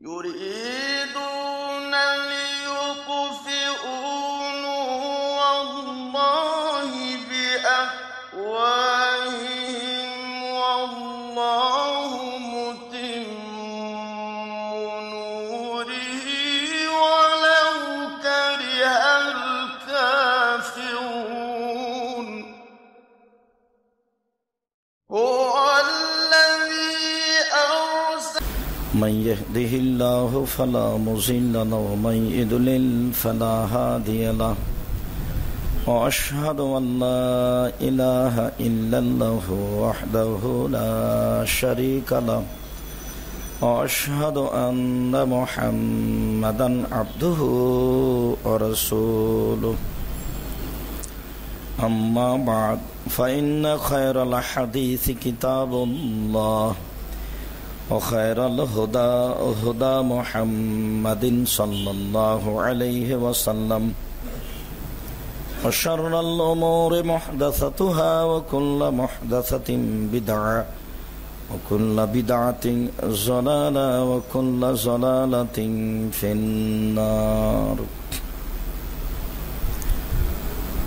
يريدون من يهده الله فلا مضل له، ومن يضلل فلا هادي له. واشهد ان لا اله الا الله وحده لا شريك له. واشهد ان محمدا عبده ورسوله. اما بعد فان خير الحديث كتاب الله. وخير الهدى، هدى محمد صلى الله عليه وسلم. وشر الأمور محدثتها وكل محدثة بدعة، وكل بدعة ضلالة، وكل ضلالة في النار.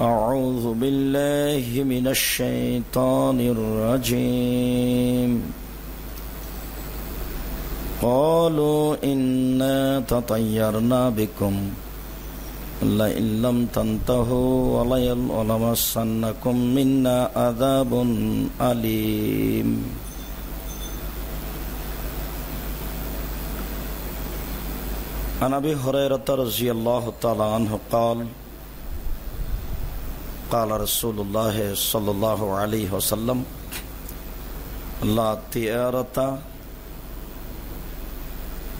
أعوذ بالله من الشيطان الرجيم. قالوا إنا تطيرنا بكم. لئن لم تنتهوا ولمسنكم منا عذاب أليم. عن أبي هريرة رضي الله تعالى عنه قال قال رسول الله صلى الله عليه وسلم لا تيارة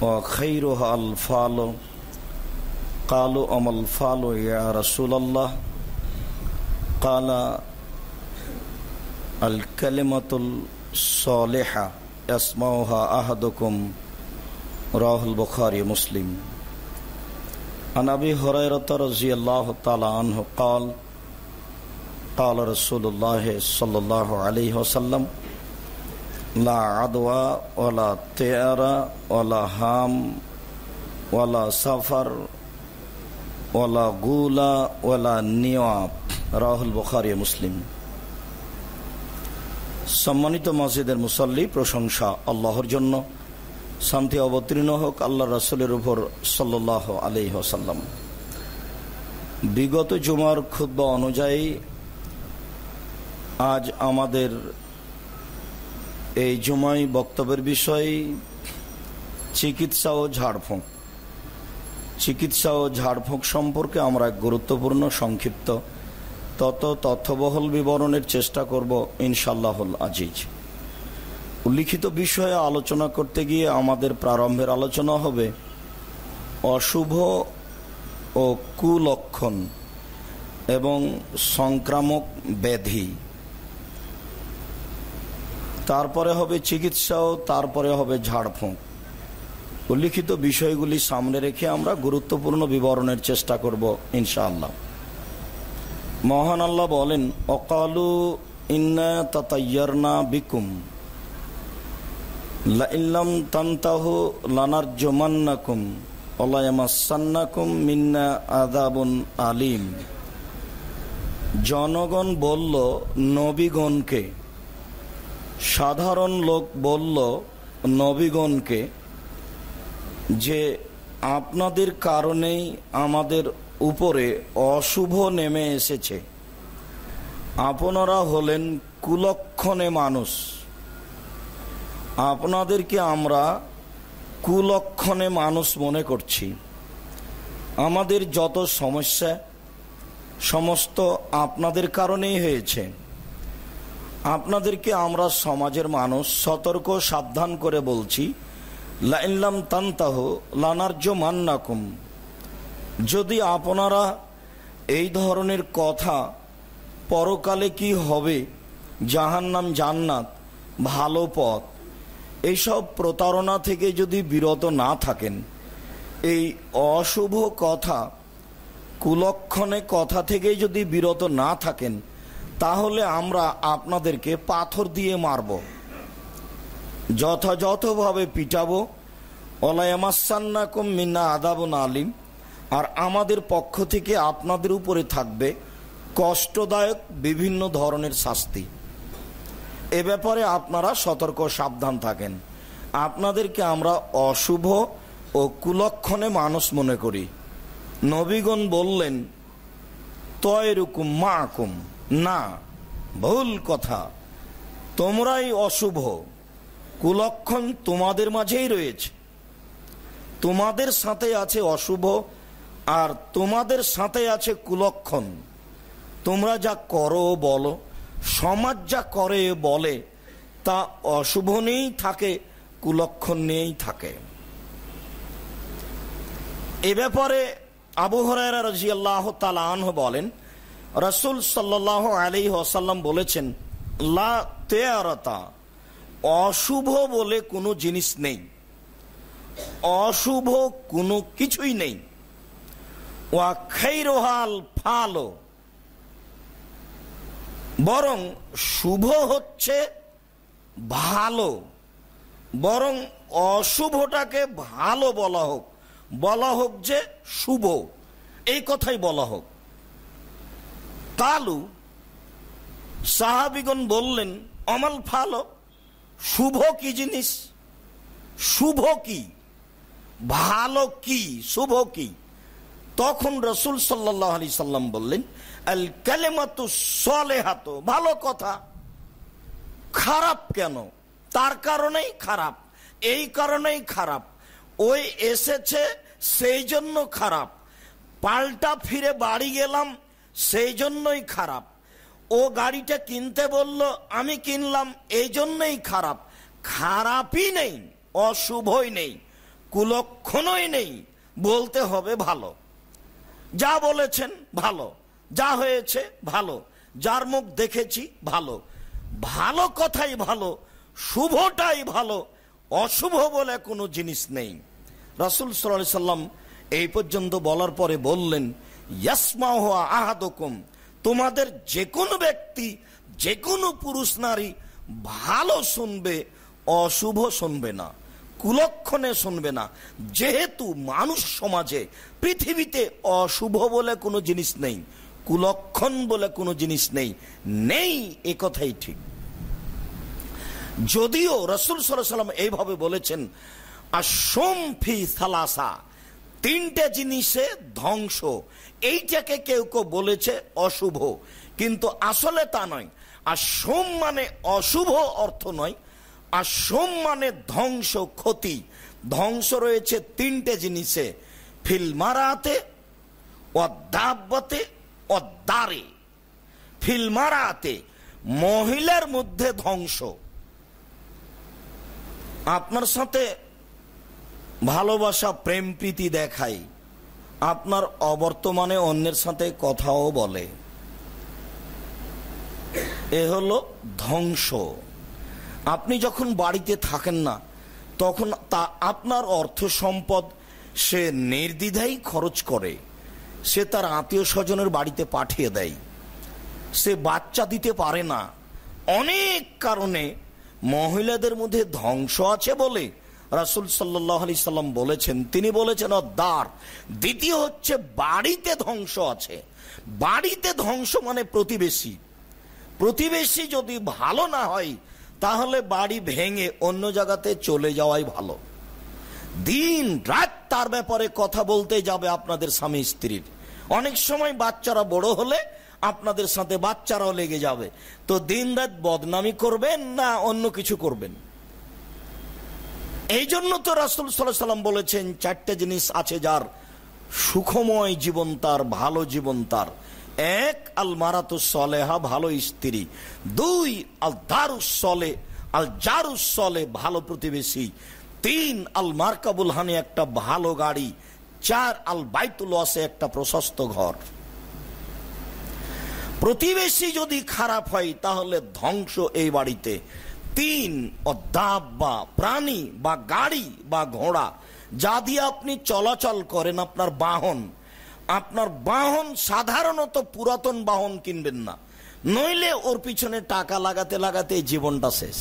وخيرها الفال. قالوا أما الفال يا رسول الله؟ قال الكلمة الصالحة يسمعها أحدكم، رواه البخاري مسلم. عن أبي هريرة رضي الله تعالى عنه قال قال رسول الله صلى الله عليه وسلم লা আদওয়া ওলা তেয়ারা ওলা হাম ওলা সাফার ওলা গুলা ওলা নিওয়াব। রাহুল বখারি মুসলিম। সম্মানিত মসজিদের মুসল্লি, প্রশংসা আল্লাহর জন্য। শান্তি অবতীর্ণ হোক আল্লাহ রসুলের উপর সাল্লাহ আলি ওসাল্লাম বিগত জুমার ক্ষুদ্ অনুযায়ী আজ আমাদের এই জুমাই বক্তব্যের বিষয়, চিকিৎসা ও ঝাড়ফুঁক। চিকিৎসা ও ঝাড়ফুঁক সম্পর্কে আমরা গুরুত্বপূর্ণ সংক্ষিপ্ত তত তথ্যবহল বিবরণের চেষ্টা করব ইনশাল্লাহুল আজিজ। উল্লিখিত বিষয়ে আলোচনা করতে গিয়ে আমাদের প্রারম্ভের আলোচনা হবে, অশুভ ও কুলক্ষণ এবং সংক্রামক ব্যাধি। তারপরে হবে চিকিৎসাও তারপরে হবে ঝাড়ফুঁক। উল্লিখিত বিষয়গুলি সামনে রেখে আমরা গুরুত্বপূর্ণ বিবরণের চেষ্টা করব, ইনশাআল্লাহ। মহান আল্লাহ বলেন, অকালু ইন্না বিকুম। তান্তাহু আদাবুন জনগণ বলল, নবীগণকে সাধারণ লোক বলল, নবীগণকে, যে আপনাদের কারণেই আমাদের উপরে অশুভ নেমে এসেছে। আপনারা হলেন কুলক্ষণে মানুষ। আপনাদেরকে আমরা কুলক্ষণে মানুষ মনে করছি। আমাদের যত সমস্যা, সমস্ত আপনাদের কারণেই হয়েছে। আপনাদেরকে আমরা সমাজের মানুষ সতর্ক, সাবধান করে বলছি লাইনলাম তান্তাহ লানার্য মান্নাকুম। যদি আপনারা এই ধরনের কথা পরকালে কি হবে? জাহান্নাম জান্নাত, ভালো পথ। এইসব প্রতারণা থেকে যদি বিরত না থাকেন, এই অশুভ কথা, কুলক্ষণে কথা থেকে যদি বিরত না থাকেন তাহলে আমরা আপনাদেরকে পাথর দিয়ে মারব। যথাযথভাবে পিটাবো। অলায়ামাসান্নাকুম মিন্না আদাবুন আলিম। আর আমাদের পক্ষ থেকে আপনাদের উপরে থাকবে কষ্টদায়ক বিভিন্ন ধরনের শাস্তি। এ ব্যাপারে আপনারা সতর্ক সাবধান থাকেন। আপনাদেরকে আমরা অশুভ ও কুলক্ষণে মানুষ মনে করি। নবীগণ বললেন, তয়রুকুম মাকুম। না, ভুল কথা। তোমরাই অশুভ। কুলক্ষণ তোমাদের মাঝেই রয়েছে। তোমাদের সাথে আছে অশুভ, আর তোমাদের সাথে আছে কুলক্ষণ। তোমরা যা করো বলো, সমাজ যা করে বলে, তা অশুভ নিয়েই থাকে, কুলক্ষণ নিয়েই থাকে। এ ব্যাপারে আবু হরাইরা রাজি আল্লাহ তালাহ বলেন রসুল সাল্লাহ আলী ওসাল্লাম বলেছেন, লা তেয়ারতা, অশুভ বলে কোনো জিনিস নেই। অশুভ কোনো কিছুই নেই। ওয়া খৈরোহাল ফালো, বরং শুভ হচ্ছে ভালো। বরং অশুভটাকে ভালো বলা হোক বলা হোক যে শুভ। এই কথাই বলা হোক। তালু সাহাবিগণ বললেন, অমাল ফালো, শুভ কি জিনিস? শুভ কি? ভালো কি? শুভ কি? তখন রসুল সাল্লাহ আলি সাল্লাম বললেন, আল কালেমাতু সলেহাত, ভালো কথা। খারাপ কেন? তার কারণেই খারাপ, এই কারণেই খারাপ। ওই এসেছে সেই জন্য খারাপ। পাল্টা ফিরে বাড়ি গেলাম সেই জন্যই খারাপ। ও গাড়িটা কিনতে বলল, আমি কিনলাম, এই জন্যই খারাপ। খারাপই নেই, অশুভই নেই, কুলক্ষণই নেই, বলতে হবে ভালো। যা বলেছেন ভালো, যা হয়েছে ভালো, যার মুখ দেখেছি ভালো। ভালো কথাই ভালো, শুভটাই ভালো, অশুভ বলে কোনো জিনিস নেই। রাসুল সাল্লাম এই পর্যন্ত বলার পরে বললেন আহাদকম। তোমাদের যে কোনো ব্যক্তি যে কোনো পুরুষ, নারী ভালো শুনবে, অশুভ শুনবে না, কুলক্ষণে শুনবে না। যেহেতু মানুষ সমাজে পৃথিবীতে অশুভ বলে কোনো জিনিস নেই, কুলক্ষণ বলে কোনো জিনিস নেই নেই এ কথাই ঠিক। যদিও রসুল সাল্লাম এইভাবে বলেছেন আর সোমফি সালাসা তিনটে জিনিসে ধ্বংস। এইটাকে কেউ কেউ বলেছে অশুভ। কিন্তু আসলে তা নয়। আর সোম মানে অশুভ অর্থ নয়, আর সোম মানে ধ্বংস, ক্ষতি। ধ্বংস রয়েছে তিনটে জিনিসে, ফিলমারাতে অদ্দাব্বতে অদ্দারে ফিলমারাতে, মহিলার মধ্যে ধ্বংস। আপনার সাথে ভালোবাসা, প্রেম, প্রীতি দেখাই। আপনার অবর্তমানে অন্যের সাথে কথাও বলে। এ হলো ধ্বংস। আপনি যখন বাড়িতে থাকেন না, তখন তা আপনার অর্থ সম্পদ সে নির্দ্বিধাই খরচ করে। সে তার আত্মীয় স্বজনের বাড়িতে পাঠিয়ে দেয়। সে বাচ্চা দিতে পারে না। অনেক কারণে মহিলাদের মধ্যে ধ্বংস আছে বলে রাসুল সাল্লাহ আলি সাল্লাম বলেছেন, তিনি বলেছেন দ্বার দ্বিতীয় হচ্ছে বাড়িতে ধ্বংস আছে। বাড়িতে ধ্বংস মানে প্রতিবেশী। প্রতিবেশী যদি ভালো না হয়, তাহলে বাড়ি ভেঙে অন্য জায়গাতে চলে যাওয়াই ভালো। দিন রাত তার ব্যাপারে কথা বলতে যাবে আপনাদের স্বামী স্ত্রীর। অনেক সময় বাচ্চারা বড় হলে আপনাদের সাথে বাচ্চারাও লেগে যাবে। তো দিন রাত বদনামি করবেন না অন্য কিছু করবেন? এই জন্য তো রাসুল সাল্লাহ সাল্লাম বলেছেন, চারটে জিনিস আছে যার সুখময় জীবন তার, ভালো জীবন তার। এক আল মারাতুস সলেহা, ভালো স্ত্রী। দুই আল দারুস সলে আল জারুস সলে, ভালো প্রতিবেশী। তিন আল মার্কাবুল হানি, একটা ভালো গাড়ি। চার আল বাইতুল ওয়াসে, একটা প্রশস্ত ঘর। প্রতিবেশী যদি খারাপ হয়, তাহলে ধ্বংস এই বাড়িতে। তিন অদ্যাপ বা প্রাণী বা গাড়ি বা ঘোড়া, যা দিয়ে আপনি চলাচল করেন আপনার বাহন। আপনার বাহন সাধারণত পুরাতন বাহন কিনবেন না। নইলে ওর পিছনে টাকা লাগাতে লাগাতে জীবনটা শেষ।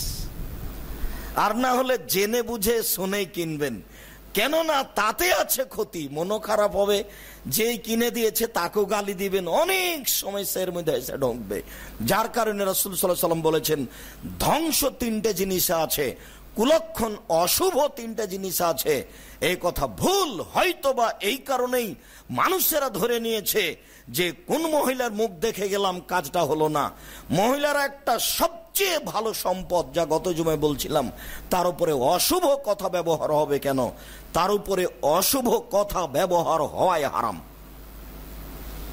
আর না হলে জেনে বুঝে শুনে কিনবেন। কেননা তাতে আছে ক্ষতি। মনও খারাপ হবে। যেই কিনে দিয়েছে তাকেও গালি দিবেন। অনেক সমস্যার মধ্যে এসে ঢুকবে। যার কারণে রসুল সাল্লাহ সাল্লাম বলেছেন, ধ্বংস তিনটে জিনিস আছে। কুলক্ষণ অশুভ তিনটে জিনিস আছে। এই কথা ভুল হয়তোবা এই কারণেই মানুষেরা ধরে নিয়েছে যে কোন মহিলার মুখ দেখে গেলাম কাজটা হলো না। মহিলারা একটা সবচেয়ে ভালো সম্পদ, যা গত জুমায় বলছিলাম, তার উপরে অশুভ কথা ব্যবহার হবে কেন? তার উপরে অশুভ কথা ব্যবহার হওয়ায় হারাম।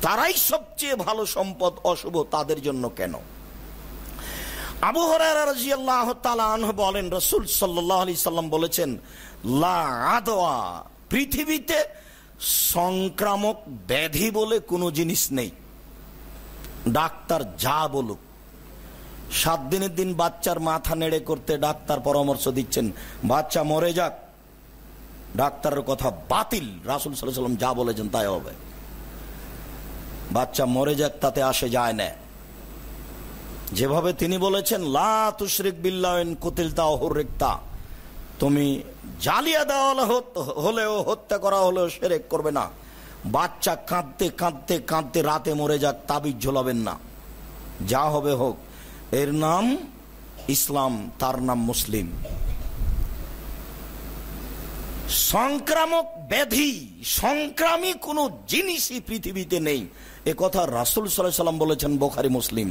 তারাই সবচেয়ে ভালো সম্পদ অশুভ তাদের জন্য কেন? আবু বলেন, রসুল আলি সাল্লাম বলেছেন, লা পৃথিবীতে সংক্রামক ব্যাধি বলে কোনো জিনিস নেই। ডাক্তার যা বলুক। সাত দিনের দিন বাচ্চার মাথা নেড়ে করতে ডাক্তার পরামর্শ দিচ্ছেন, বাচ্চা মরে যাক। ডাক্তারের কথা বাতিল, রাসুল সাল্লাম যা বলেছেন তাই হবে। বাচ্চা মরে যাক, তাতে আসে যায় না। যেভাবে তিনি বলেছেন, লা তুশরিক বিল্লায়ন কুতিলতা অহরিকতা তুমি জালিয়া দেওয়া হলেও হত্যা করা হলেও সেরেক করবে না। বাচ্চা কাঁদতে কাঁদতে কাঁদতে রাতে মরে যাক, তাবিজ ঝোলাবেন না। যা হবে হোক, এর নাম ইসলাম, তার নাম মুসলিম। সংক্রামক ব্যাধি, সংক্রামী কোনো জিনিসই পৃথিবীতে নেই। এ কথা রাসুল সাল্লাম বলেছেন বোখারি মুসলিম।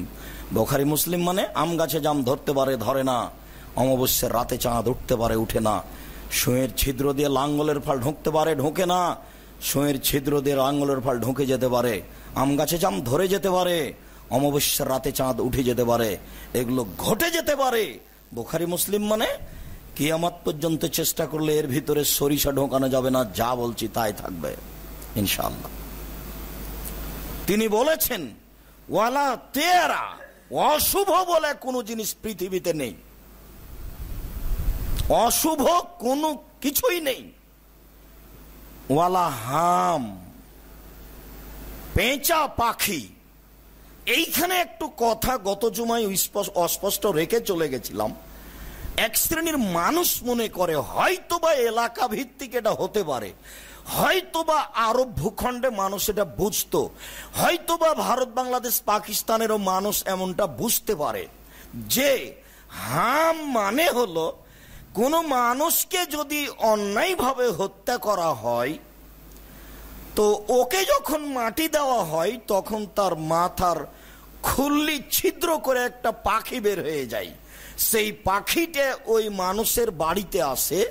বোখারি মুসলিম মানে আম গাছে জাম ধরতে পারে, ধরে না। অমাবস্যার রাতে চাঁদ উঠতে পারে, উঠে না। সুঁয়ের ছিদ্র দিয়ে লাঙ্গলের ফাল ঢুকতে পারে, ঢোকে না। সুঁয়ের ছিদ্র দিয়ে লাঙ্গলের ফাল ঢুকে যেতে পারে। আম গাছে জাম ধরে যেতে পারে। অমাবস্যার রাতে চাঁদ উঠে যেতে পারে। এগুলো ঘটে যেতে পারে। বোখারি মুসলিম মানে কিয়ামাত পর্যন্ত চেষ্টা করলে এর ভিতরে সরিষা ঢোকানো যাবে না, যা বলছি তাই থাকবে ইনশাল্লাহ তিনি বলেছেন, ওয়ালা তেয়ারা, অশুভ বলে কোনো জিনিস পৃথিবীতে নেই। অশুভ কোনো কিছুই নেই। ওয়ালা হাম, পেঁচা পাখি, এইখানে একটু কথা গত জুমায় অস্পষ্ট রেখে চলে গেছিলাম। এক শ্রেণির মানুষ মনে করে, হয়তোবা এলাকা ভিত্তিক এটা হতে পারে। হয়তোবা আরব ভূখণ্ডে মানুষ এটা বুঝতো, হয়তোবা ভারত, বাংলাদেশ, পাকিস্তানেরও মানুষ এমনটা বুঝতে পারে। যে হাম মানে হলো, কোনো মানুষকে যদি অন্যায়ভাবে হত্যা করা হয়, তো ওকে যখন মাটি দেওয়া হয়, তখন তার মাথার খুল্লি ছিদ্র করে একটা পাখি বের হয়ে যায়। সেই পাখিটা ওই মানুষের বাড়িতে আসে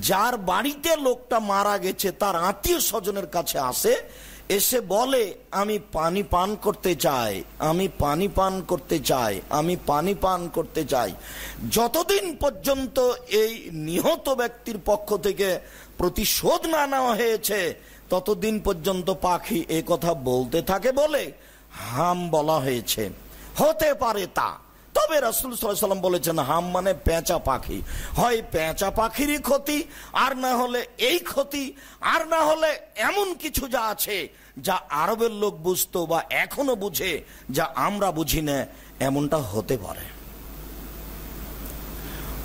যার বাড়িতে লোকটা মারা গেছে, তার আত্মীয় স্বজনের কাছে আসে, এসে বলে, আমি পানি পান করতে চাই, আমি পানি পান করতে চাই, আমি পানি পান করতে চাই। যতদিন পর্যন্ত এই নিহত ব্যক্তির পক্ষ থেকে প্রতিশোধ না নেওয়া হয়েছে, ততদিন পর্যন্ত পাখি এ কথা বলতে থাকে বলে হাম বলা হয়েছে। হতে পারে তা। তবে রাসুল সাল্লাম বলেছেন, হাম মানে পেঁচা পাখি। হয় পেঁচা পাখিরই ক্ষতি, আর না হলে এই ক্ষতি, আর না হলে এমন কিছু যা আছে যা আরবের লোক বুঝতো বা এখনও বুঝে, যা আমরা বুঝি না, এমনটা হতে পারে।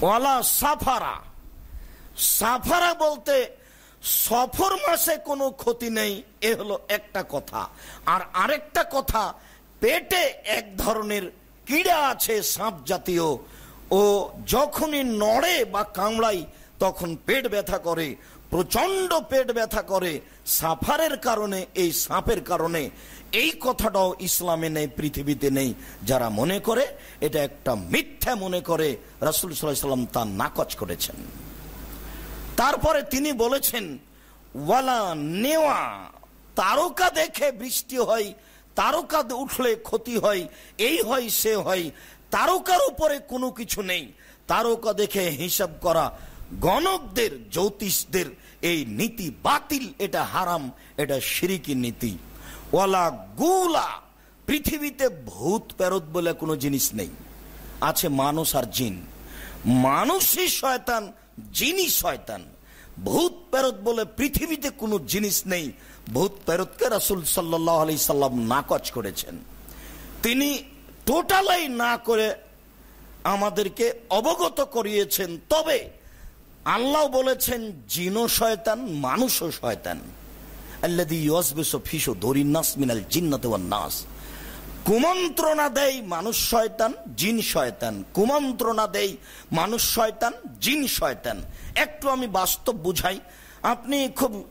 ওয়ালা সাফারা। সাফারা বলতে সফর মাসে কোনো ক্ষতি নেই, এ হলো একটা কথা। আর আরেকটা কথা, পেটে এক ধরনের কীড়া আছে সাপ জাতীয়? ও যখনই নড়ে বা কামড়াই তখন পেট ব্যথা করে প্রচণ্ড পেট ব্যথা করে। সাফারের কারণে, এই সাপের কারণে। এই কথাটাও ইসলামে নেই, পৃথিবীতে নেই। যারা মনে করে, এটা একটা মিথ্যা মনে করে, রাসুল সাল্লাম তা নাকচ করেছেন। তারপরে তিনি বলেছেন, ওয়ালা নেওয়া, তারকা দেখে বৃষ্টি হয় তারকা উঠলে ক্ষতি হয়, এই হয়, সে হয়। তারকার উপরে কোনো কিছু নেই। তারকা দেখে হিসাব করা, গণকদের, জ্যোতিষদের এই নীতি বাতিল, এটা হারাম, এটা সিরিকি নীতি। ওয়ালা গুলা, পৃথিবীতে ভূত প্যারত বলে কোনো জিনিস নেই। আছে মানুষ আর জিন। মানুষই শয়তান, জিনই শয়তান। ভূত প্যারত বলে পৃথিবীতে কোনো জিনিস নেই। ভূত প্যারতকে রাসুল সাল্লাহ আলি সাল্লাম নাকচ করেছেন। তিনি টোটালাই না করে আমাদেরকে অবগত করিয়েছেন, তবে আল্লাহ বলেছেন জিনো শয়তান, মানুষও শয়তান। নাস কুমন্ত্রণা দেয় মানুষ শয়তান, জিন শয়তান। কুমন্ত্রণা দেয় মানুষ শয়তান, জিন শয়তান। একটু আমি বাস্তব বুঝাই। আপনি খুব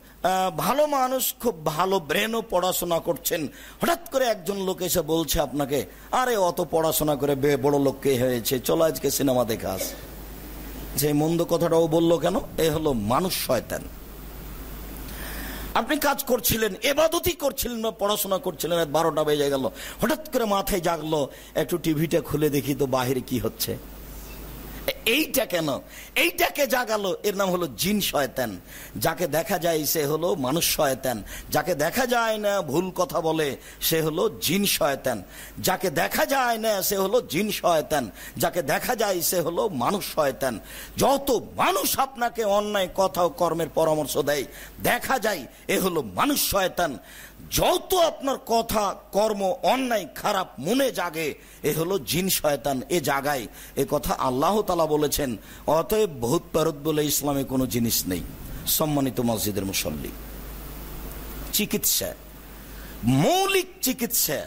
ভালো মানুষ খুব ভালো ব্রেনও পড়াশোনা করছেন। হঠাৎ করে একজন লোক এসে বলছে আপনাকে, আরে, অত পড়াশোনা করে বড় লোক কে হয়েছে? চলো আজকে সিনেমা দেখে আস। যে মন্দ কথাটাও বলল কেন? এ হলো মানুষ শয়তান। আপনি কাজ করছিলেন, এবাদতই করছিলেন বা পড়াশোনা করছিলেন বারোটা বেজে গেল। হঠাৎ করে মাথায় জাগলো, একটু টিভিটা খুলে দেখি তো বাহিরে কি হচ্ছে। এইটা কেন? এইটাকে জাগালো এর নাম হলো জিন শয়তান। যাকে দেখা যায় সে হলো মানুষ শয়তান। যাকে দেখা যায় না ভুল কথা বলে, সে হলো জিন শয়তান। যাকে দেখা যায় না সে হলো জিন শয়তান। যাকে দেখা যায় সে হলো মানুষ শয়তান। যত মানুষ আপনাকে অন্যায় কথা ও কর্মের পরামর্শ দেয়, দেখা যায় এ হলো মানুষ শয়তান। যত আপনার কথা, কর্ম, অন্যায়, খারাপ মনে জাগে, এ হলো জিন শয়তান এ জাগায়। এ কথা আল্লাহ তালা বলেছেন, অতএব বহুত পারত বলে ইসলামে কোনো জিনিস নেই। সম্মানিত মসজিদের মুসল্লি, চিকিৎসা, মৌলিক চিকিৎসা।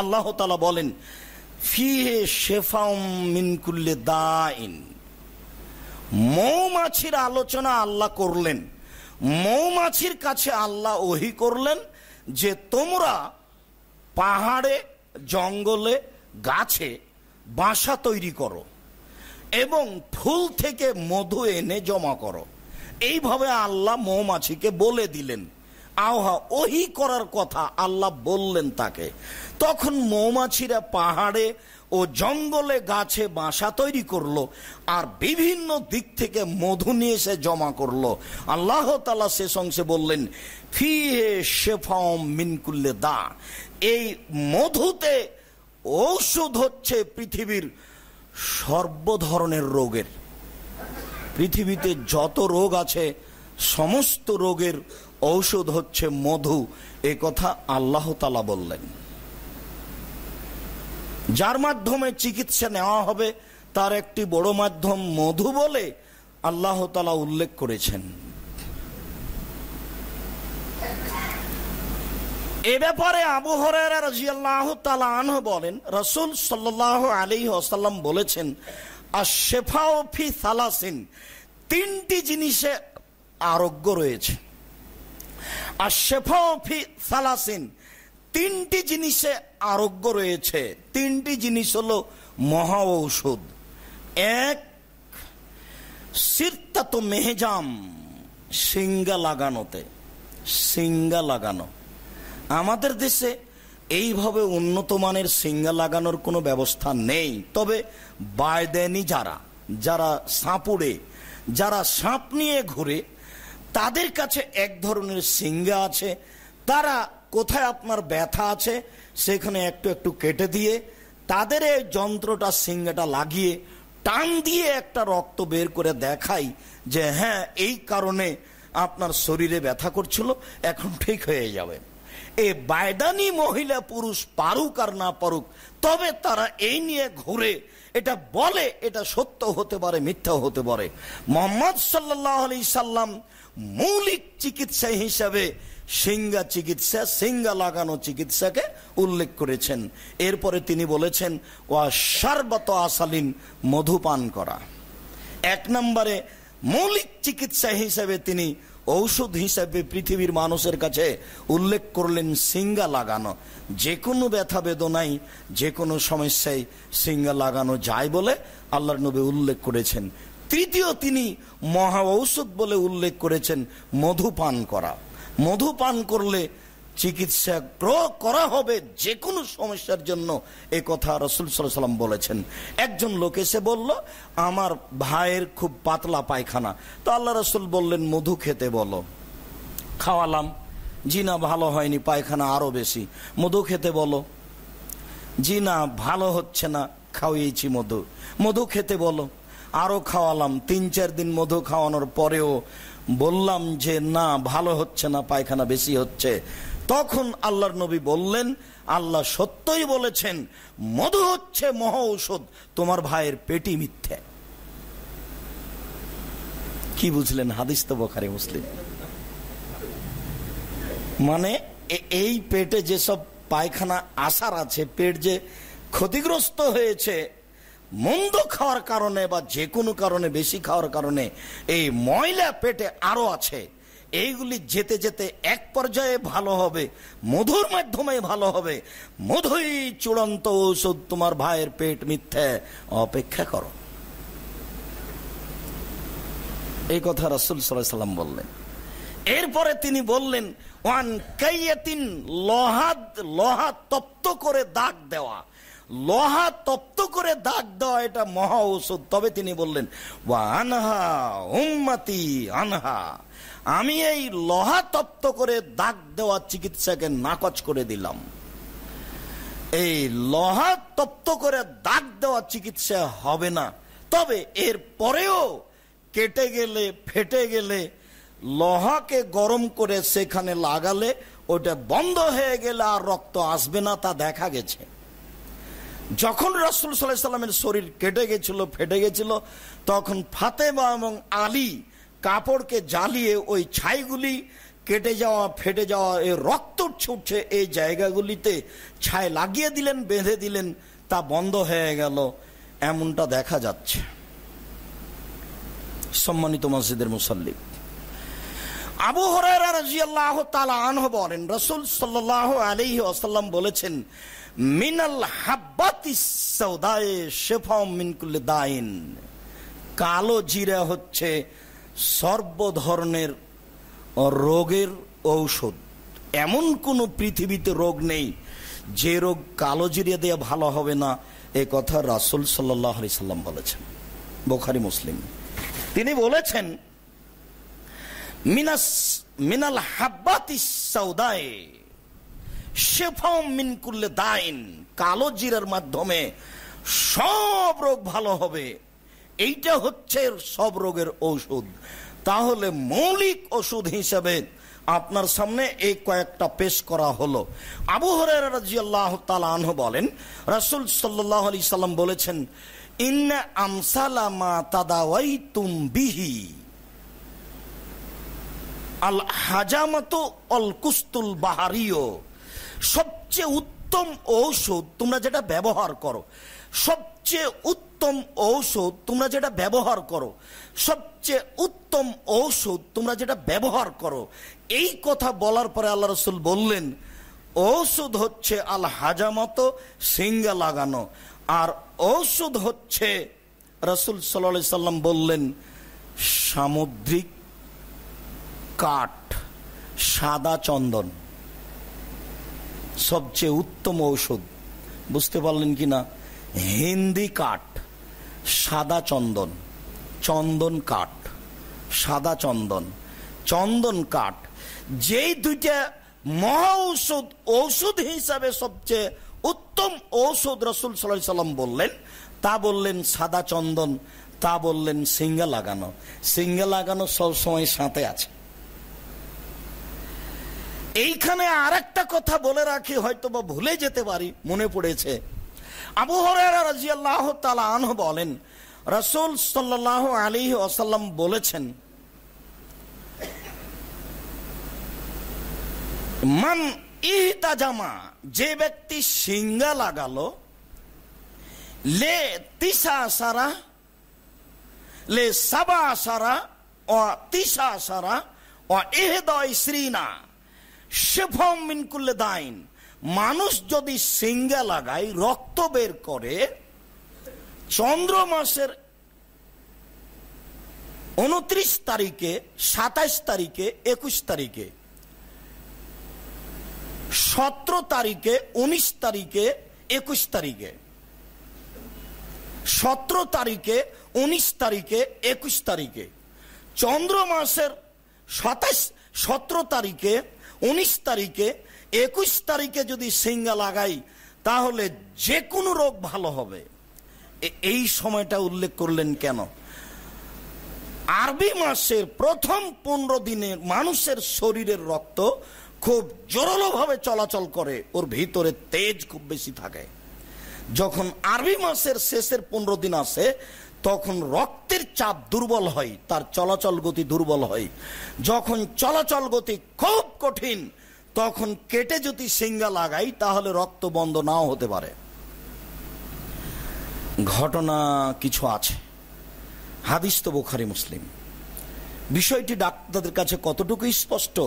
আল্লাহ তালা বলেন, ফিহে শেফাউম মিনকুল্লে দাইন। মৌমাছির আলোচনা আল্লাহ করলেন, মৌমাছির কাছে আল্লাহ ওহি করলেন যে তোমরা পাহাড়ে, জঙ্গলে, গাছে বাসা তৈরি করো এবং ফুল থেকে মধু এনে জমা করো। এইভাবে আল্লাহ মৌমাছিকে বলে দিলেন। আহা, ওহি করার কথা আল্লাহ বললেন তাকে। তখন মৌমাছিরা পাহাড়ে ও জঙ্গলে গাছে বাসা তৈরি করল আর বিভিন্ন দিক থেকে মধু নিয়ে এসে জমা করল। আল্লাহ তালা শেষ অংশে বললেন, ফিহে শেফাম মিনকুল্লে দা, এই মধুতে ঔষধ হচ্ছে পৃথিবীর সর্ব ধরনের রোগের। পৃথিবীতে যত রোগ আছে, সমস্ত রোগের ঔষধ হচ্ছে মধু। এ কথা আল্লাহ তালা বললেন। যার মাধ্যমে চিকিৎসা নেওয়া হবে, তার একটি বড় মাধ্যম মধু বলে আল্লাহ তালা উল্লেখ করেছেন। এ ব্যাপারে আবু হরাইরা রাজিয়াল্লাহ তালা আনহ বলেন, রসুল সাল্লাহ আলী আসাল্লাম বলেছেন আর শেফাও ফি সালাসিন তিনটি জিনিসে আরোগ্য রয়েছে। আর শেফাও ফি সালাসিন তিনটি জিনিসে আরোগ্য রয়েছে। তিনটি জিনিস হলো মহা ঔষধ। এক, সিরতাত মেহেজাম সিঙ্গা লাগানোতে সিঙ্গা লাগানো। আমাদের দেশে এইভাবে উন্নত মানের সিঙ্গা লাগানোর কোনো ব্যবস্থা নেই। তবে বায়দেনি যারা যারা সাঁপুড়ে, যারা সাঁপ নিয়ে ঘুরে, তাদের কাছে এক ধরনের সিঙ্গা আছে। তারা কোথায় আপনার ব্যথা আছে, সেখানে একটু একটু কেটে দিয়ে তাদের এই যন্ত্রটা সিঙ্গাটা লাগিয়ে টান দিয়ে একটা রক্ত বের করে দেখাই যে হ্যাঁ এই কারণে আপনার শরীরে ব্যথা করছিল, এখন ঠিক হয়ে যাবে। এ বায়দানি মহিলা পুরুষ পারুক আর না পারুক, তবে তারা এই নিয়ে ঘুরে, এটা বলে, এটা সত্য হতে পারে মিথ্যাও হতে পারে। মোহাম্মদ সাল্লাহ আলি সাল্লাম মৌলিক চিকিৎসা হিসাবে সিঙ্গা চিকিৎসা সিঙ্গা লাগানো চিকিৎসাকে উল্লেখ করেছেন। এরপরে তিনি বলেছেন ও সার্বত আসালিন, মধুপান করা। এক নম্বরে, মৌলিক চিকিৎসা হিসেবে তিনি ঔষধ হিসেবে পৃথিবীর মানুষের কাছে উল্লেখ করলেন সিঙ্গা লাগানো। যে কোনো ব্যথা বেদনাই যে কোনো সমস্যায় সিঙ্গা লাগানো যায় বলে আল্লাহর নবী উল্লেখ করেছেন। তৃতীয় তিনি মহা ঔষধ বলে উল্লেখ করেছেন, মধুপান করা। মধুপান করলে চিকিৎসা করা হবে যে কোনো সমস্যার জন্য। এ কথা রসুল সাল্লাম বলেছেন। একজন লোক এসে বলল, আমার ভাইয়ের খুব পাতলা পায়খানা। তো আল্লাহ রসুল বললেন, মধু খেতে বলো। খাওয়ালাম। জি না, ভালো হয়নি, পায়খানা আরও বেশি। মধু খেতে বলো। জি না, ভালো হচ্ছে না, খাওয়িয়েছি মধু। মধু খেতে বলো। আরও খাওয়ালাম, তিন চার দিন মধু খাওয়ানোর পরেও বললাম যে, না, ভালো হচ্ছে না, পায়খানা বেশি হচ্ছে। তখন আল্লাহর নবী বললেন, আল্লাহ সত্যই বলেছেন, মধু হচ্ছে মহা ঔষধ, তোমার ভাইয়ের পেটি মিথ্যে। কি বুঝলেন? হাদিস তো বখারে, মুসলিম। মানে এই পেটে যেসব পায়খানা, আসার আছে, পেট যে ক্ষতিগ্রস্ত হয়েছে মন্দ খাওয়ার কারণে বা যে কোনো কারণে, বেশি খাওয়ার কারণে এই ময়লা পেটে আরও আছে। এইগুলি যেতে যেতে এক পর্যায়ে ভালো হবে, মধুর মাধ্যমে ভালো হবে। মধুই চূড়ান্ত ঔষধ তোমার ভাইয়ের পেট মিথ্যে। অপেক্ষা করো। এই কথা রাসুল সাল্লাম বললেন। এরপরে তিনি বললেন, ওয়ান কাইয়াতিন লহাদ, লোহা তপ্ত করে দাগ দেওয়া। লোহা তপ্ত করে দাগ দেওয়া এটা মহা ঔষধ। তবে তিনি বললেন ওয়া আনহা উম্মতি আনহা। আমি এই লোহা তপ্ত করে দাগ দেওয়া চিকিৎসাকে নাকচ করে দিলাম। এই লোহা তপ্ত করে দাগ দেওয়া চিকিৎসা হবে না। তবে এর পরেও কেটে গেলে, ফেটে গেলে লোহাকে গরম করে সেখানে লাগালে ওটা বন্ধ হয়ে গেলে আর রক্ত আসবে না তা দেখা গেছে। যখন রসুল সাল্লাহ সাল্লামের শরীর কেটে গেছিল, ফেটে গেছিল, তখন ফাতেমা এবং আলী কাপড়কে জ্বালিয়ে ওই ছাইগুলি কেটে যাওয়া, ফেটে যাওয়া এই রক্ত ছুটছে এই জায়গাগুলিতে, ছাই লাগিয়ে দিলেন, বেঁধে দিলেন, তা বন্ধ হয়ে গেল। এমনটা দেখা যাচ্ছে। সম্মানিত মসজিদের মুসল্লি, আবু আনহু বলেন, রাসূল আলাইহি ওয়াসাল্লাম বলেছেন মিনাল হাব্বাতিস সাউদায়ে শিফাউম মিন দাইন। কালো জিরা হচ্ছে সর্ব ধরনের রোগের ঔষধ। এমন কোনো পৃথিবীতে রোগ নেই, যে রোগ কালো জিরা দিয়ে ভালো হবে না, এ কথা রাসূল আলাইহি সাল্লাম বলেছেন। বোখারি, মুসলিম। তিনি বলেছেন, মিনাস মিনাল হাব্বাতি সাউদায়ে শেফাউম মিন কুল্লে দাইন, কালো জিরার মাধ্যমে সব রোগ ভালো হবে। এইটা হচ্ছে সব রোগের ঔষধ। তাহলে মৌলিক ওষুধ হিসেবে আপনার সামনে এই কয়েকটা পেশ করা হলো। আবু হরাইরা রাদিয়াল্লাহু তাআলা বলেন, রাসূল সাল্লাল্লাহু আলাইহি সাল্লাম বলেছেন, ইন্না আমসালা মা তাদাওয়াইতুম বিহি। আল হাজামাতো অল কুস্তুল বাহারিও সবচেয়ে উত্তম ঔষধ তোমরা যেটা ব্যবহার করো, সবচেয়ে উত্তম ঔষধ তোমরা যেটা ব্যবহার করো, সবচেয়ে উত্তম ঔষধ তোমরা যেটা ব্যবহার করো, এই কথা বলার পরে আল্লাহ রসুল বললেন, ঔষধ হচ্ছে আল হাজামতো সিঙ্গা লাগানো, আর ঔষধ হচ্ছে, রসুল সাল্লা সাল্লাম বললেন, সামুদ্রিক কাঠ, সাদা চন্দন। সবচেয়ে উত্তম ঔষধ। বুঝতে পারলেন কি না হিন্দি কাঠ, সাদা চন্দন চন্দন কাঠ, সাদা চন্দন চন্দন কাঠ। যেই দুইটা মহা ঔষধ ঔষধ হিসাবে সবচেয়ে উত্তম ঔষধ রসুল সাল্লাহ সাল্লাম বললেন, তা বললেন সাদা চন্দন, তা বললেন সিঙ্গা লাগানো। সিঙ্গা লাগানো সব সময় সাথে আছে। এইখানে আর একটা কথা বলে রাখি হয়তো বা ভুলে যেতে পারি, মনে পড়েছে। আবু হরারা রাজিয়াল্লাহ তালা আনহ বলেন, রসুল সাল্লাহ আলী আসাল্লাম বলেছেন, মান ইহতা জামা যে ব্যক্তি সিঙ্গা লাগালো, লে তিসা সারা, লে সাবা সারা ও তিসা সারা ও এহদয় শ্রীনা। শেফম মিনকুল্লে দাইন। মানুষ যদি সিঙ্গা লাগায়, রক্ত বের করে, চন্দ্র মাসের উনত্রিশ তারিখে, সাতাইশ তারিখে, একুশ তারিখে, সতেরো তারিখে, উনিশ তারিখে, একুশ তারিখে, সতেরো তারিখে, উনিশ তারিখে, একুশ তারিখে, চন্দ্র মাসের সাতাইশ, সতেরো তারিখে উনিশ তারিখে, একুশ তারিখে যদি সিঙ্গা লাগাই, তাহলে যে কোনো রোগ ভালো হবে। এই সময়টা উল্লেখ করলেন কেন? আরবি মাসের প্রথম পনেরো দিনে মানুষের শরীরের রক্ত খুব জোরালোভাবে চলাচল করে, ওর ভিতরে তেজ খুব বেশি থাকে। যখন আরবি মাসের শেষের পনেরো দিন আসে তখন রক্তের চাপ দুর্বল হয়, তার চলাচল গতি দুর্বল হয়। যখন চলাচল গতি খুব কঠিন, তখন কেটে যদি সিঙ্গা লাগাই, তাহলে রক্ত বন্ধ নাও হতে পারে। ঘটনা কিছু আছে। হাদিস তো বোখারি মুসলিম। বিষয়টি ডাক্তারদের কাছে কতটুকু স্পষ্ট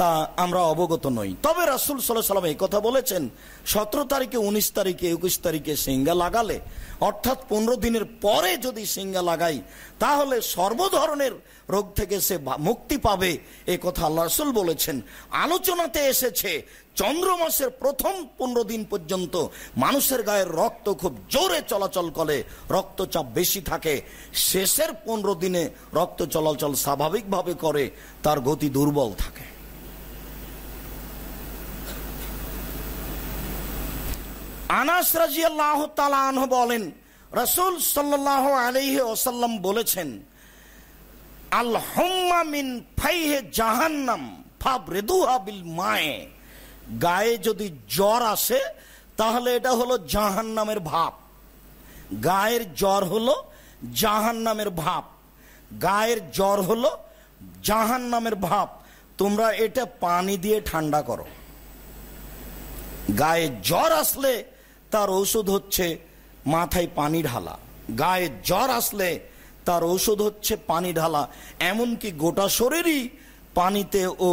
তা আমরা অবগত নই। তবে রাসুল সাল্লাহ সাল্লাম এই কথা বলেছেন, সতেরো তারিখে, উনিশ তারিখে, একুশ তারিখে সিঙ্গা লাগালে, অর্থাৎ পনেরো দিনের পরে যদি সিঙ্গা লাগাই, তাহলে সর্ব ধরনের রোগ থেকে সে মুক্তি পাবে, এ কথা আল্লাহ রসুল বলেছেন। আলোচনাতে এসেছে, চন্দ্র মাসের প্রথম পনেরো দিন পর্যন্ত মানুষের গায়ের রক্ত খুব জোরে চলাচল করে, রক্তচাপ বেশি থাকে। শেষের পনেরো দিনে রক্ত চলাচল স্বাভাবিকভাবে করে, তার গতি দুর্বল থাকে। আনাস রাজিয়াল্লাহ তালাহ বলেন, রসুল সাল্লাহ আলহি ওসাল্লাম বলেছেন, আল হুম্মা মিন ফাইহে জাহান্নাম ফাবরেদুহা বিল মায়ে। গায়ে যদি জ্বর আসে, তাহলে এটা হলো জাহান্নামের ভাব। গায়ের জ্বর হলো জাহান্নামের ভাব। গায়ের জ্বর হলো জাহান্নামের ভাব। তোমরা এটা পানি দিয়ে ঠান্ডা করো। গায়ে জ্বর আসলে তার ঔষধ হচ্ছে মাথায় পানি ঢালা। গায়ে জ্বর আসলে তার ঔষধ হচ্ছে পানি ঢালা। এমনকি গোটা শরীরই পানিতে ও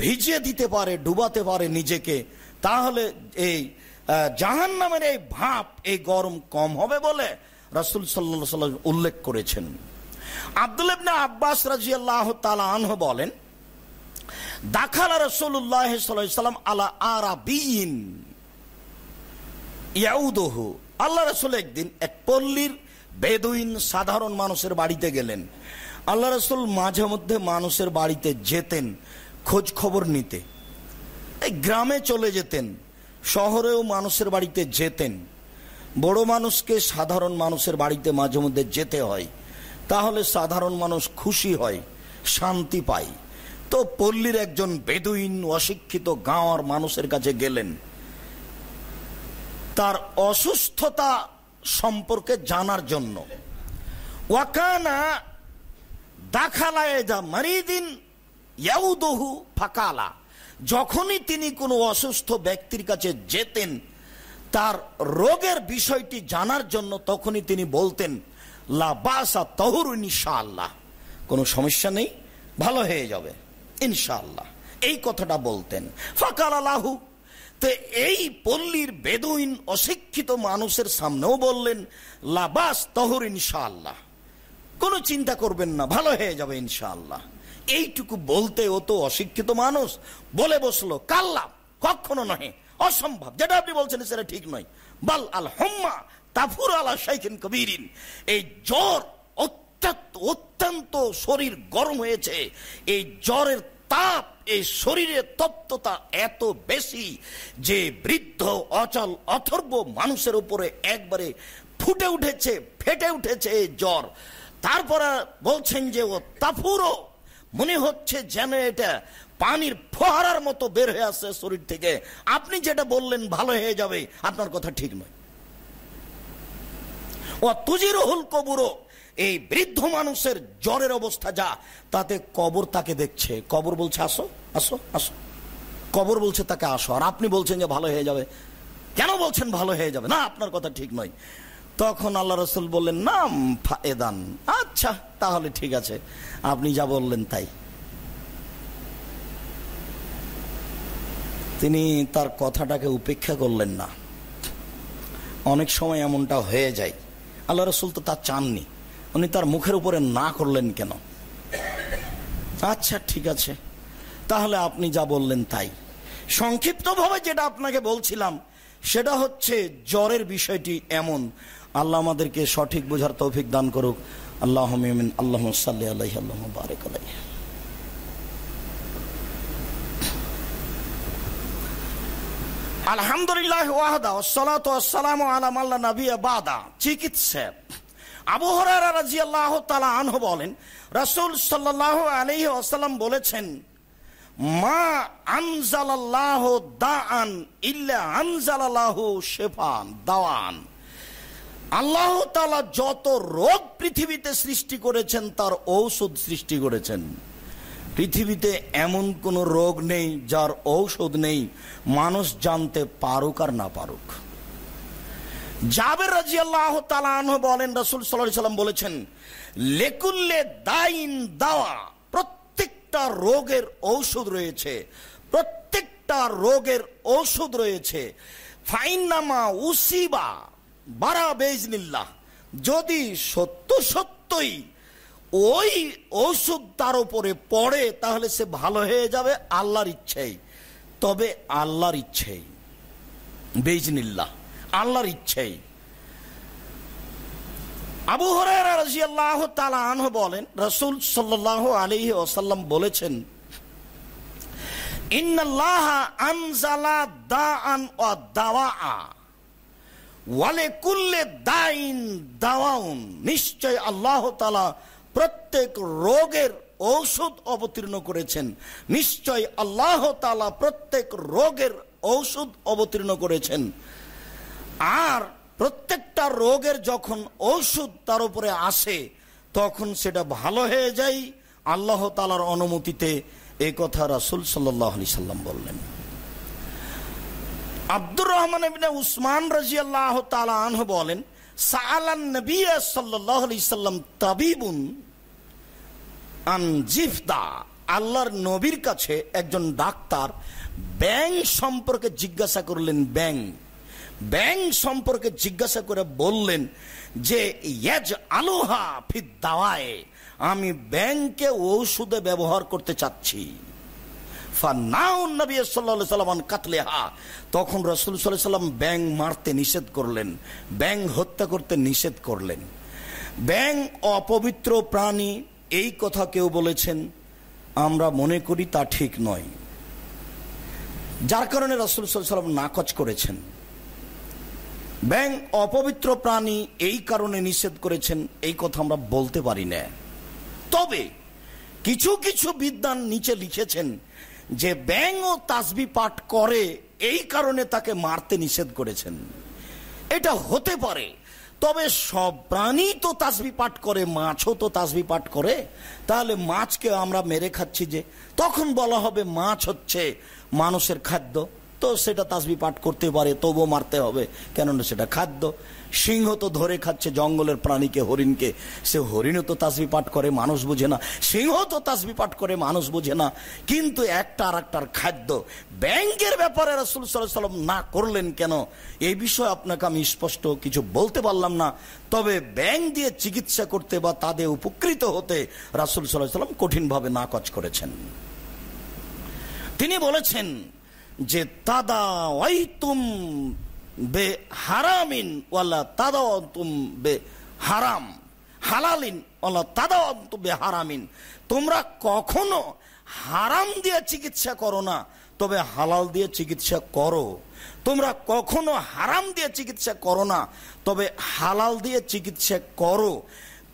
ভিজিয়ে দিতে পারে, ডুবাতে পারে নিজেকে। তাহলে এই জাহান নামের এই ভাপ, এই গরম কম হবে বলে রাসুল সাল্লা সাল্লাম উল্লেখ করেছেন। আব্দুল আব্বাস রাজিয়াল্লাহ তালা আনহ বলেন, দাখালা রসুল্লাহ সাল্লাম আলা আরাবিন ইয়াউদহু। আল্লাহ রসুল একদিন এক পল্লীর বেদুইন সাধারণ মানুষের বাড়িতে গেলেন। আল্লাহ রসুল মাঝে মধ্যে মানুষের বাড়িতে যেতেন, খোঁজ খবর নিতে। এই গ্রামে চলে যেতেন, শহরেও মানুষের বাড়িতে যেতেন। বড় মানুষকে সাধারণ মানুষের বাড়িতে মাঝে মধ্যে যেতে হয়। তাহলে সাধারণ মানুষ খুশি হয়, শান্তি পায়। তো পল্লীর একজন বেদুইন অশিক্ষিত গাঁওয়ার মানুষের কাছে গেলেন। তার অসুস্থতা সম্পর্কে জানার জন্য। ওয়াকানা দাখালায় যা মারিদিন ইয়াউদহু ফাকালা। যখনই তিনি কোনো অসুস্থ ব্যক্তির কাছে যেতেন, তার রোগের বিষয়টি জানার জন্য তখনই তিনি বলতেন, লা বাসা তহরুন ইনশাআল্লাহ। কোনো সমস্যা নেই, ভালো হয়ে যাবে, ইনশাআল্লাহ। এই কথাটা বলতেন। ফাকাল আলাহু তো এই পল্লীর বেদুইন অশিক্ষিত মানুষের সামনেও বললেন, লাবাস তহর ইনশাআল্লাহ। কোনো চিন্তা করবেন না, ভালো হয়ে যাবে ইনশাআল্লাহ। এইটুকু বলতে ও তো অশিক্ষিত মানুষ, বলে বসল কাল্লাম কখনো নহে, অসম্ভব। যেটা আপনি বলছেন সেটা ঠিক নয়। বাল আল হম্মা তাফুর আলা শাইখিন কবিরিন। এই জ্বর অত্যন্ত অত্যন্ত শরীর গরম হয়েছে। এই জ্বরের তাপ এই শরীরের তপ্ততা এত বেশি যে বৃদ্ধ, অচল, অথর্ব মানুষের উপরে একবারে ফুটে উঠেছে, ফেটে উঠেছে জ্বর। তারপরে বলছেন যে, ও তাফুরও, মনে হচ্ছে যেন এটা পানির ফোয়ারার মতো বের হয়ে আসছে শরীর থেকে। আপনি যেটা বললেন ভালো হয়ে যাবে, আপনার কথা ঠিক নয়। ও তুজিরহুল কবুরো এই বৃদ্ধ মানুষের জ্বরের অবস্থা যা, তাতে কবর তাকে দেখছে। কবর বলছে, আসো আসো আসো। কবর বলছে তাকে, আসো। আর আপনি বলছেন যে, ভালো হয়ে যাবে। কেন বলছেন, ভালো হয়ে যাবে? না, আপনার কথা ঠিক নয়। তখন আল্লাহ রসুল বললেন না এদান আচ্ছা তাহলে ঠিক আছে। আপনি যা বললেন তাই। তিনি তার কথাটাকে উপেক্ষা করলেন না। অনেক সময় এমনটা হয়ে যায়। আল্লাহ রসুল তো তা চাননি। উনি তার মুখের উপরে না করলেন কেন? আচ্ছা ঠিক আছে। তাহলে আপনি যা বললেন তাই। সংক্ষিপ্তভাবে যেটা আপনাকে বলছিলাম, সেটা হচ্ছে জ্বরের বিষয়টি এমন। আল্লাহ আমাদেরকে সঠিক বোঝার তৌফিক দান করুক। আল্লাহ মিমিন আল্লাহ সাল্লি আল্লাহ আল্লাহ বারেক আলাই আলহামদুলিল্লাহ ওয়াহদা ওসলাত ওয়াসসালামু আলা মাল্লা নবী বাদা। চিকিৎসা আবু হরারা রাদিয়াল্লাহু তাআলা আনহু বলেন, রাসূল সাল্লাল্লাহু আলাইহি ওয়াসাল্লাম বলেছেন, মা আনজালাল্লাহু দাআন ইল্লা আনজালাল্লাহু শিফান দাওয়ান। আল্লাহ তালা যত রোগ পৃথিবীতে সৃষ্টি করেছেন, তার ঔষধ সৃষ্টি করেছেন। পৃথিবীতে এমন কোন রোগ নেই যার ঔষধ নেই, মানুষ জানতে পারুক আর না পারুক। জাবের রাজি আল্লাহ বলেন, রসুল সাল্লাম বলেছেন, লেকুল্লে দাইন দাওয়া, প্রত্যেকটা রোগের ঔষধ রয়েছে, প্রত্যেকটা রোগের ঔষধ রয়েছে। ফাইনামা উসিবা বারা বেজনিল্লাহ যদি সত্য সত্যই ওই ঔষধ তার উপরে পড়ে, তাহলে সে ভালো হয়ে যাবে আল্লাহর ইচ্ছেই। তবে আল্লাহর ইচ্ছেই। বেজনিল্লাহ আল্লাহর ইচ্ছেই। আবু তাআলা আনহু বলেন, রসুল সাল্লাল্লাহু আলাইহি ওয়াসাল্লাম বলেছেন নিশ্চয় আল্লাহ প্রত্যেক রোগের ঔষধ অবতীর্ণ করেছেন। নিশ্চয় আল্লাহ প্রত্যেক রোগের ঔষধ অবতীর্ণ করেছেন। আর প্রত্যেকটা রোগের যখন ঔষধ তার উপরে আসে, তখন সেটা ভালো হয়ে যায়। আল্লাহ তালার অনুমতিতে এ কথা রাসুল সাল্লাহ আলি সাল্লাম বললেন। আব্দুর রহমান উসমান রাজিয়াল্লাহ তাআলা আনহু বলেন সাল্লাম তাবিবুন আল্লাহর নবীর কাছে একজন ডাক্তার ব্যাং সম্পর্কে জিজ্ঞাসা করলেন, ব্যাং ব্যাং সম্পর্কে জিজ্ঞাসা করে বললেন যে, ইয়াজ আলোহা ফিদ দাওয়ায় আমি ব্যাংকে ঔষধে ব্যবহার করতে চাচ্ছি। তখন রসুল সাল্লাম ব্যাং মারতে নিষেধ করলেন, ব্যাং হত্যা করতে নিষেধ করলেন। ব্যাং অপবিত্র প্রাণী, এই কথা কেউ বলেছেন, আমরা মনে করি তা ঠিক নয়। যার কারণে রসুল সাল্লাম নাকচ করেছেন। ব্যাং অপবিত্র প্রাণী এই কারণে নিষেধ করেছেন, এই কথা আমরা বলতে পারি না। তবে কিছু কিছু বিদ্যান নিচে লিখেছেন যে ব্যাং ও তাসবি পাঠ করে এই কারণে তাকে মারতে নিষেধ করেছেন। এটা হতে পারে, তবে সব প্রাণী তো তাসবি পাঠ করে, মাছও তো তাসবি পাঠ করে, তাহলে মাছকে আমরা মেরে খাচ্ছি যে, তখন বলা হবে মাছ হচ্ছে মানুষের খাদ্য। তো সেটা তাসবি পাঠ করতে পারে তবু মারতে হবে। কেননা সেটা খাদ্য। সিংহ তো ধরে খাচ্ছে জঙ্গলের প্রাণীকে, হরিণকে। সে হরিণও তো তাসবি পাঠ করে, মানুষ বুঝে না। সিংহ তো তাসবি পাঠ করে, মানুষ বুঝে না। কিন্তু একটা আর একটার খাদ্য। ব্যাংকের ব্যাপারে রাসুল সাল্লাম না করলেন কেন? এই বিষয়ে আপনাকে আমি স্পষ্ট কিছু বলতে পারলাম না। তবে ব্যাংক দিয়ে চিকিৎসা করতে বা তাদের উপকৃত হতে রাসুল সাল্লাহ সাল্লাম কঠিনভাবে নাকচ করেছেন। তিনি বলেছেন যে তাদা ওয়াইতুম বে হারামিন ওয়ালা তাদা তুম বে হারাম হালালিন ওয়ালা তাদা বে হারামিন তোমরা কখনো হারাম দিয়ে চিকিৎসা করো না, তবে হালাল দিয়ে চিকিৎসা করো। তোমরা কখনো হারাম দিয়ে চিকিৎসা করো না, তবে হালাল দিয়ে চিকিৎসা করো।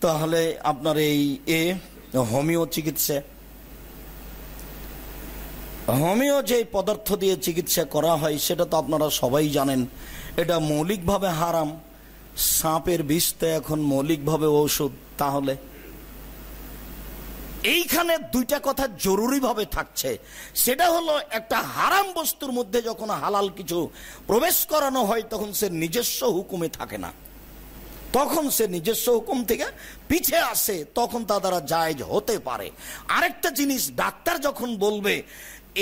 তাহলে আপনার এই এ হোমিও চিকিৎসা। হোমিও যে পদার্থ দিয়ে চিকিৎসা করা হয়, সেটা তো আপনারা সবাই জানেন। এটা মৌলিকভাবে হারাম। সাপের বিষ তো এখন মৌলিকভাবে ঔষধ, তাহলে? এইখানে দুইটা কথা জরুরিভাবে থাকছে। সেটা হলো, একটা হারাম বস্তুর মধ্যে যখন হালাল কিছু প্রবেশ করানো হয়, তখন সে নিজস্ব হুকুমে থাকে না। তখন সে নিজস্ব হুকুম থেকে পিছে আসে, তখন তা দ্বারা জায়জ হতে পারে। আরেকটা জিনিস, ডাক্তার যখন বলবে,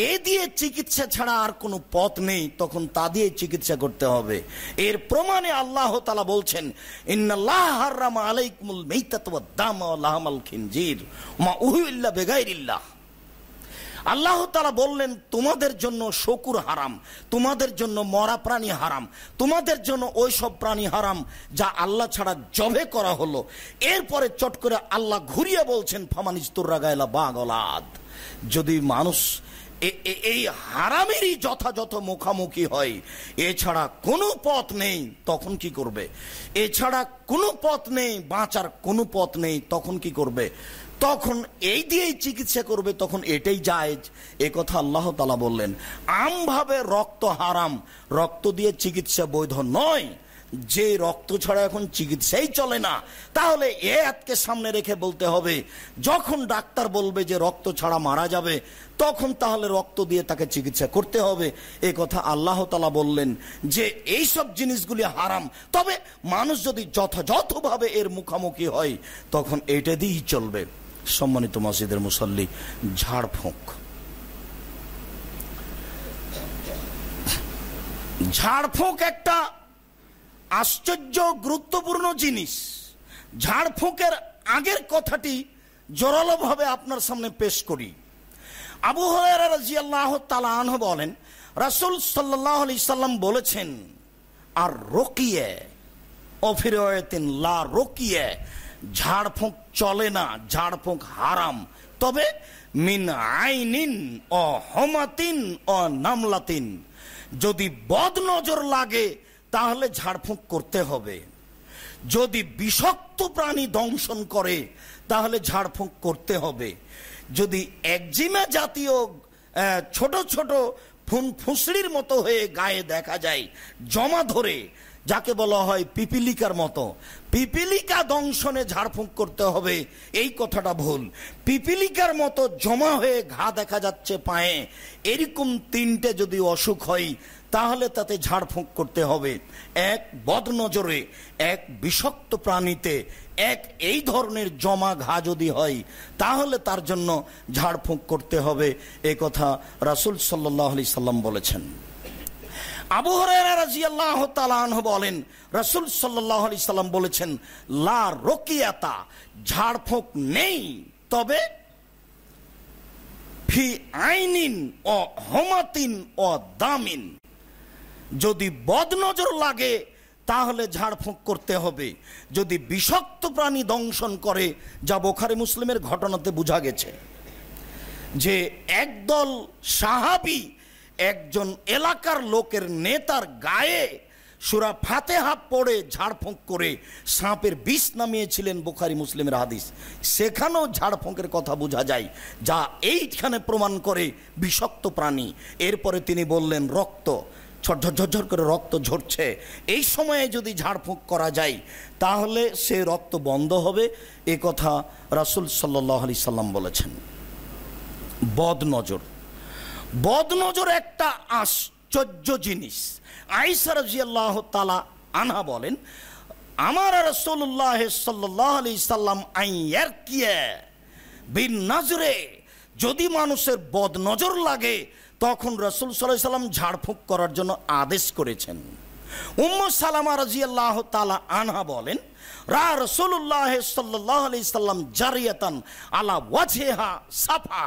এ দিয়ে চিকিৎসা ছাড়া আর কোনো পথ নেই, তখন তা দিয়ে চিকিৎসা করতে হবে। এর প্রমাণে আল্লাহ তালা বলছেন, ইন্নাল্লাহ আলাইকুমুল দাম খিনজির, মা উহুল্লা বেগাইরিল্লাহ। আল্লাহ তালা বললেন, তোমাদের জন্য শকুর হারাম, তোমাদের জন্য মরা প্রাণী হারাম, তোমাদের জন্য ওই সব প্রাণী হারাম যা আল্লাহ ছাড়া জবে করা হলো। এরপরে চট করে আল্লাহ ঘুরিয়ে বলছেন ফামানিস্তুর গায়লা বাগলাদ যদি মানুষ এই হারামেরই যথাযথ মুখামুখি হয়, এছাড়া কোনো পথ নেই, তখন কি করবে? এছাড়া কোনো পথ নেই, বাঁচার কোনো পথ নেই, তখন কি করবে? তখন এই দিয়েই চিকিৎসা করবে, তখন এটাই যায় এ কথা আল্লাহ তালা বললেন। আমভাবে রক্ত হারাম। রক্ত দিয়ে চিকিৎসা বৈধ নয়। যে রক্ত ছাড়া এখন চিকিৎসাই চলে না, তাহলে এ আজকে সামনে রেখে বলতে হবে, যখন ডাক্তার বলবে যে রক্ত ছাড়া মারা যাবে, তখন তাহলে রক্ত দিয়ে তাকে চিকিৎসা করতে হবে। এ কথা আল্লাহ তালা বললেন যে এই সব জিনিসগুলি হারাম। তবে মানুষ যদি যথাযথভাবে এর মুখামুখি হয়, তখন এটা দিয়েই চলবে। সম্মানিত মসজিদের মুসল্লি ঝাড়ফুঁক ঝাড়ফুঁক একটা আশ্চর্য, গুরুত্বপূর্ণ জিনিস। ঝাড়ফুঁকের আগের কথাটি জোরালোভাবে আপনার সামনে পেশ করি। আবু রাজিয়াল্লাহ বলেন, রাসুল সাল্লাহ আলি সাল্লাম বলেছেন, আর রকিয়ে অফিরতিন লা রকিয়ে ঝাড়ফুঁক চলে না, ঝাড়ফুঁক হারাম। তবে মিন আইনিন ও হমাতিন ও নামলাতিন। যদি বদ নজর লাগে, তাহলে ঝাড়ফুঁক করতে হবে। যদি বিষাক্ত প্রাণী দংশন করে, তাহলে ঝাড়ফুঁক করতে হবে। যদি একজিমা জাতীয় ছোট ছোট ফুন ফুসড়ির মতো হয়ে গায়ে দেখা যায়, জমা ধরে, যাকে বলা হয় পিপিলিকার মতো পিপিলিকা দংশনে ঝাড়ফুঁক করতে হবে। এই কথাটা ভুল। পিপিলিকার মতো জমা হয়ে ঘা দেখা যাচ্ছে পায়ে। এরকম তিনটে যদি অসুখ হয়, তাহলে তাতে ঝাড়ফুঁক করতে হবে। এক বদনজরে, এক বিষাক্ত প্রাণীতে, এক এই ধরনের জমা ঘা যদি হয়, তাহলে তার জন্য ঝাড়ফুঁক করতে হবে। এ কথা রাসুল সাল্লাহ আলি সাল্লাম বলেছেন। আবু রাজিয়াল্লাহ তালাহ বলেন, রাসুল সাল্লাহ আলি সাল্লাম বলেছেন, লা রকিয়াতা, ঝাড়ফুঁক নেই, তবে ফি আইনিন ও হমাতিন ও দামিন। যদি বদনজর লাগে, তাহলে ঝাড়ফুঁক করতে হবে। যদি বিষাক্ত প্রাণী দংশন করে, যা বোখারে মুসলিমের ঘটনাতে বোঝা গেছে। যে একদল সাহাবি একজন এলাকার লোকের নেতার গায়ে সুরা ফাতেহা পড়ে ঝাড়ফুঁক করে সাপের বিষ নামিয়েছিলেন বোখারি মুসলিমের হাদিস। সেখানেও ঝাড়ফুঁকের কথা বোঝা যায়, যা এইখানে প্রমাণ করে বিষাক্ত প্রাণী। এরপরে তিনি বললেন, রক্ত। ঝরঝর ঝরঝর করে রক্ত ঝরছে। এই সময়ে যদি ঝাড়ফুঁক করা যায়, তাহলে সে রক্ত বন্ধ হবে। এ কথা রাসুল সাল্লাহ আলি সাল্লাম বলেছেন। বদ নজর বদ নজর একটা আশ্চর্য জিনিস। আইসা রাজিয়াল্লাহ তালা আনহা বলেন, আমার রসুল্লাহ সাল্লাহ আলি সাল্লাম আইয়ার কিয়ে বিন নজরে যদি মানুষের বদ নজর লাগে, তখন রসুল সাল্লাহ সাল্লাম ঝাড়ফুঁক করার জন্য আদেশ করেছেন। উম্ম সালামা রাজি আল্লাহ তালা আনহা বলেন, রা রসুল্লাহ সাল্লাহ আলি সাল্লাম জারিয়াতান আলা ওয়াজেহা সাফা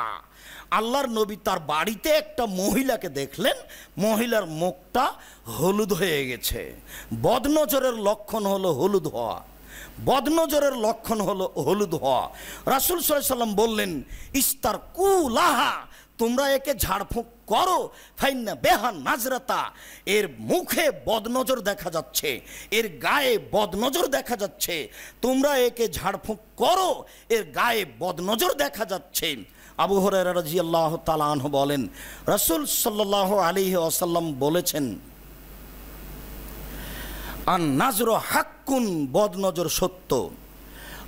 আল্লাহর নবী তার বাড়িতে একটা মহিলাকে দেখলেন, মহিলার মুখটা হলুদ হয়ে গেছে। বদনজরের লক্ষণ হলো হলুদ হওয়া। বদনজরের লক্ষণ হলো হলুদ হওয়া। রাসুল সাল্লাম বললেন, ইস্তার কুলাহা, তোমরা একে ঝাড়ফুঁক করো, ফাইন্না বেহান নাজরাতা। এর মুখে বদনজর দেখা যাচ্ছে, এর গায়ে বদনজর দেখা যাচ্ছে। তোমরা একে ঝাড়ফুঁক করো, এর গায়ে বদনজর দেখা যাচ্ছে। আবু হরাই রাজি আল্লাহ তালাহ বলেন, রসুল সাল্লাহ আলী আসাল্লাম বলেছেন আর নাজর হাক্কুন বদনজর সত্য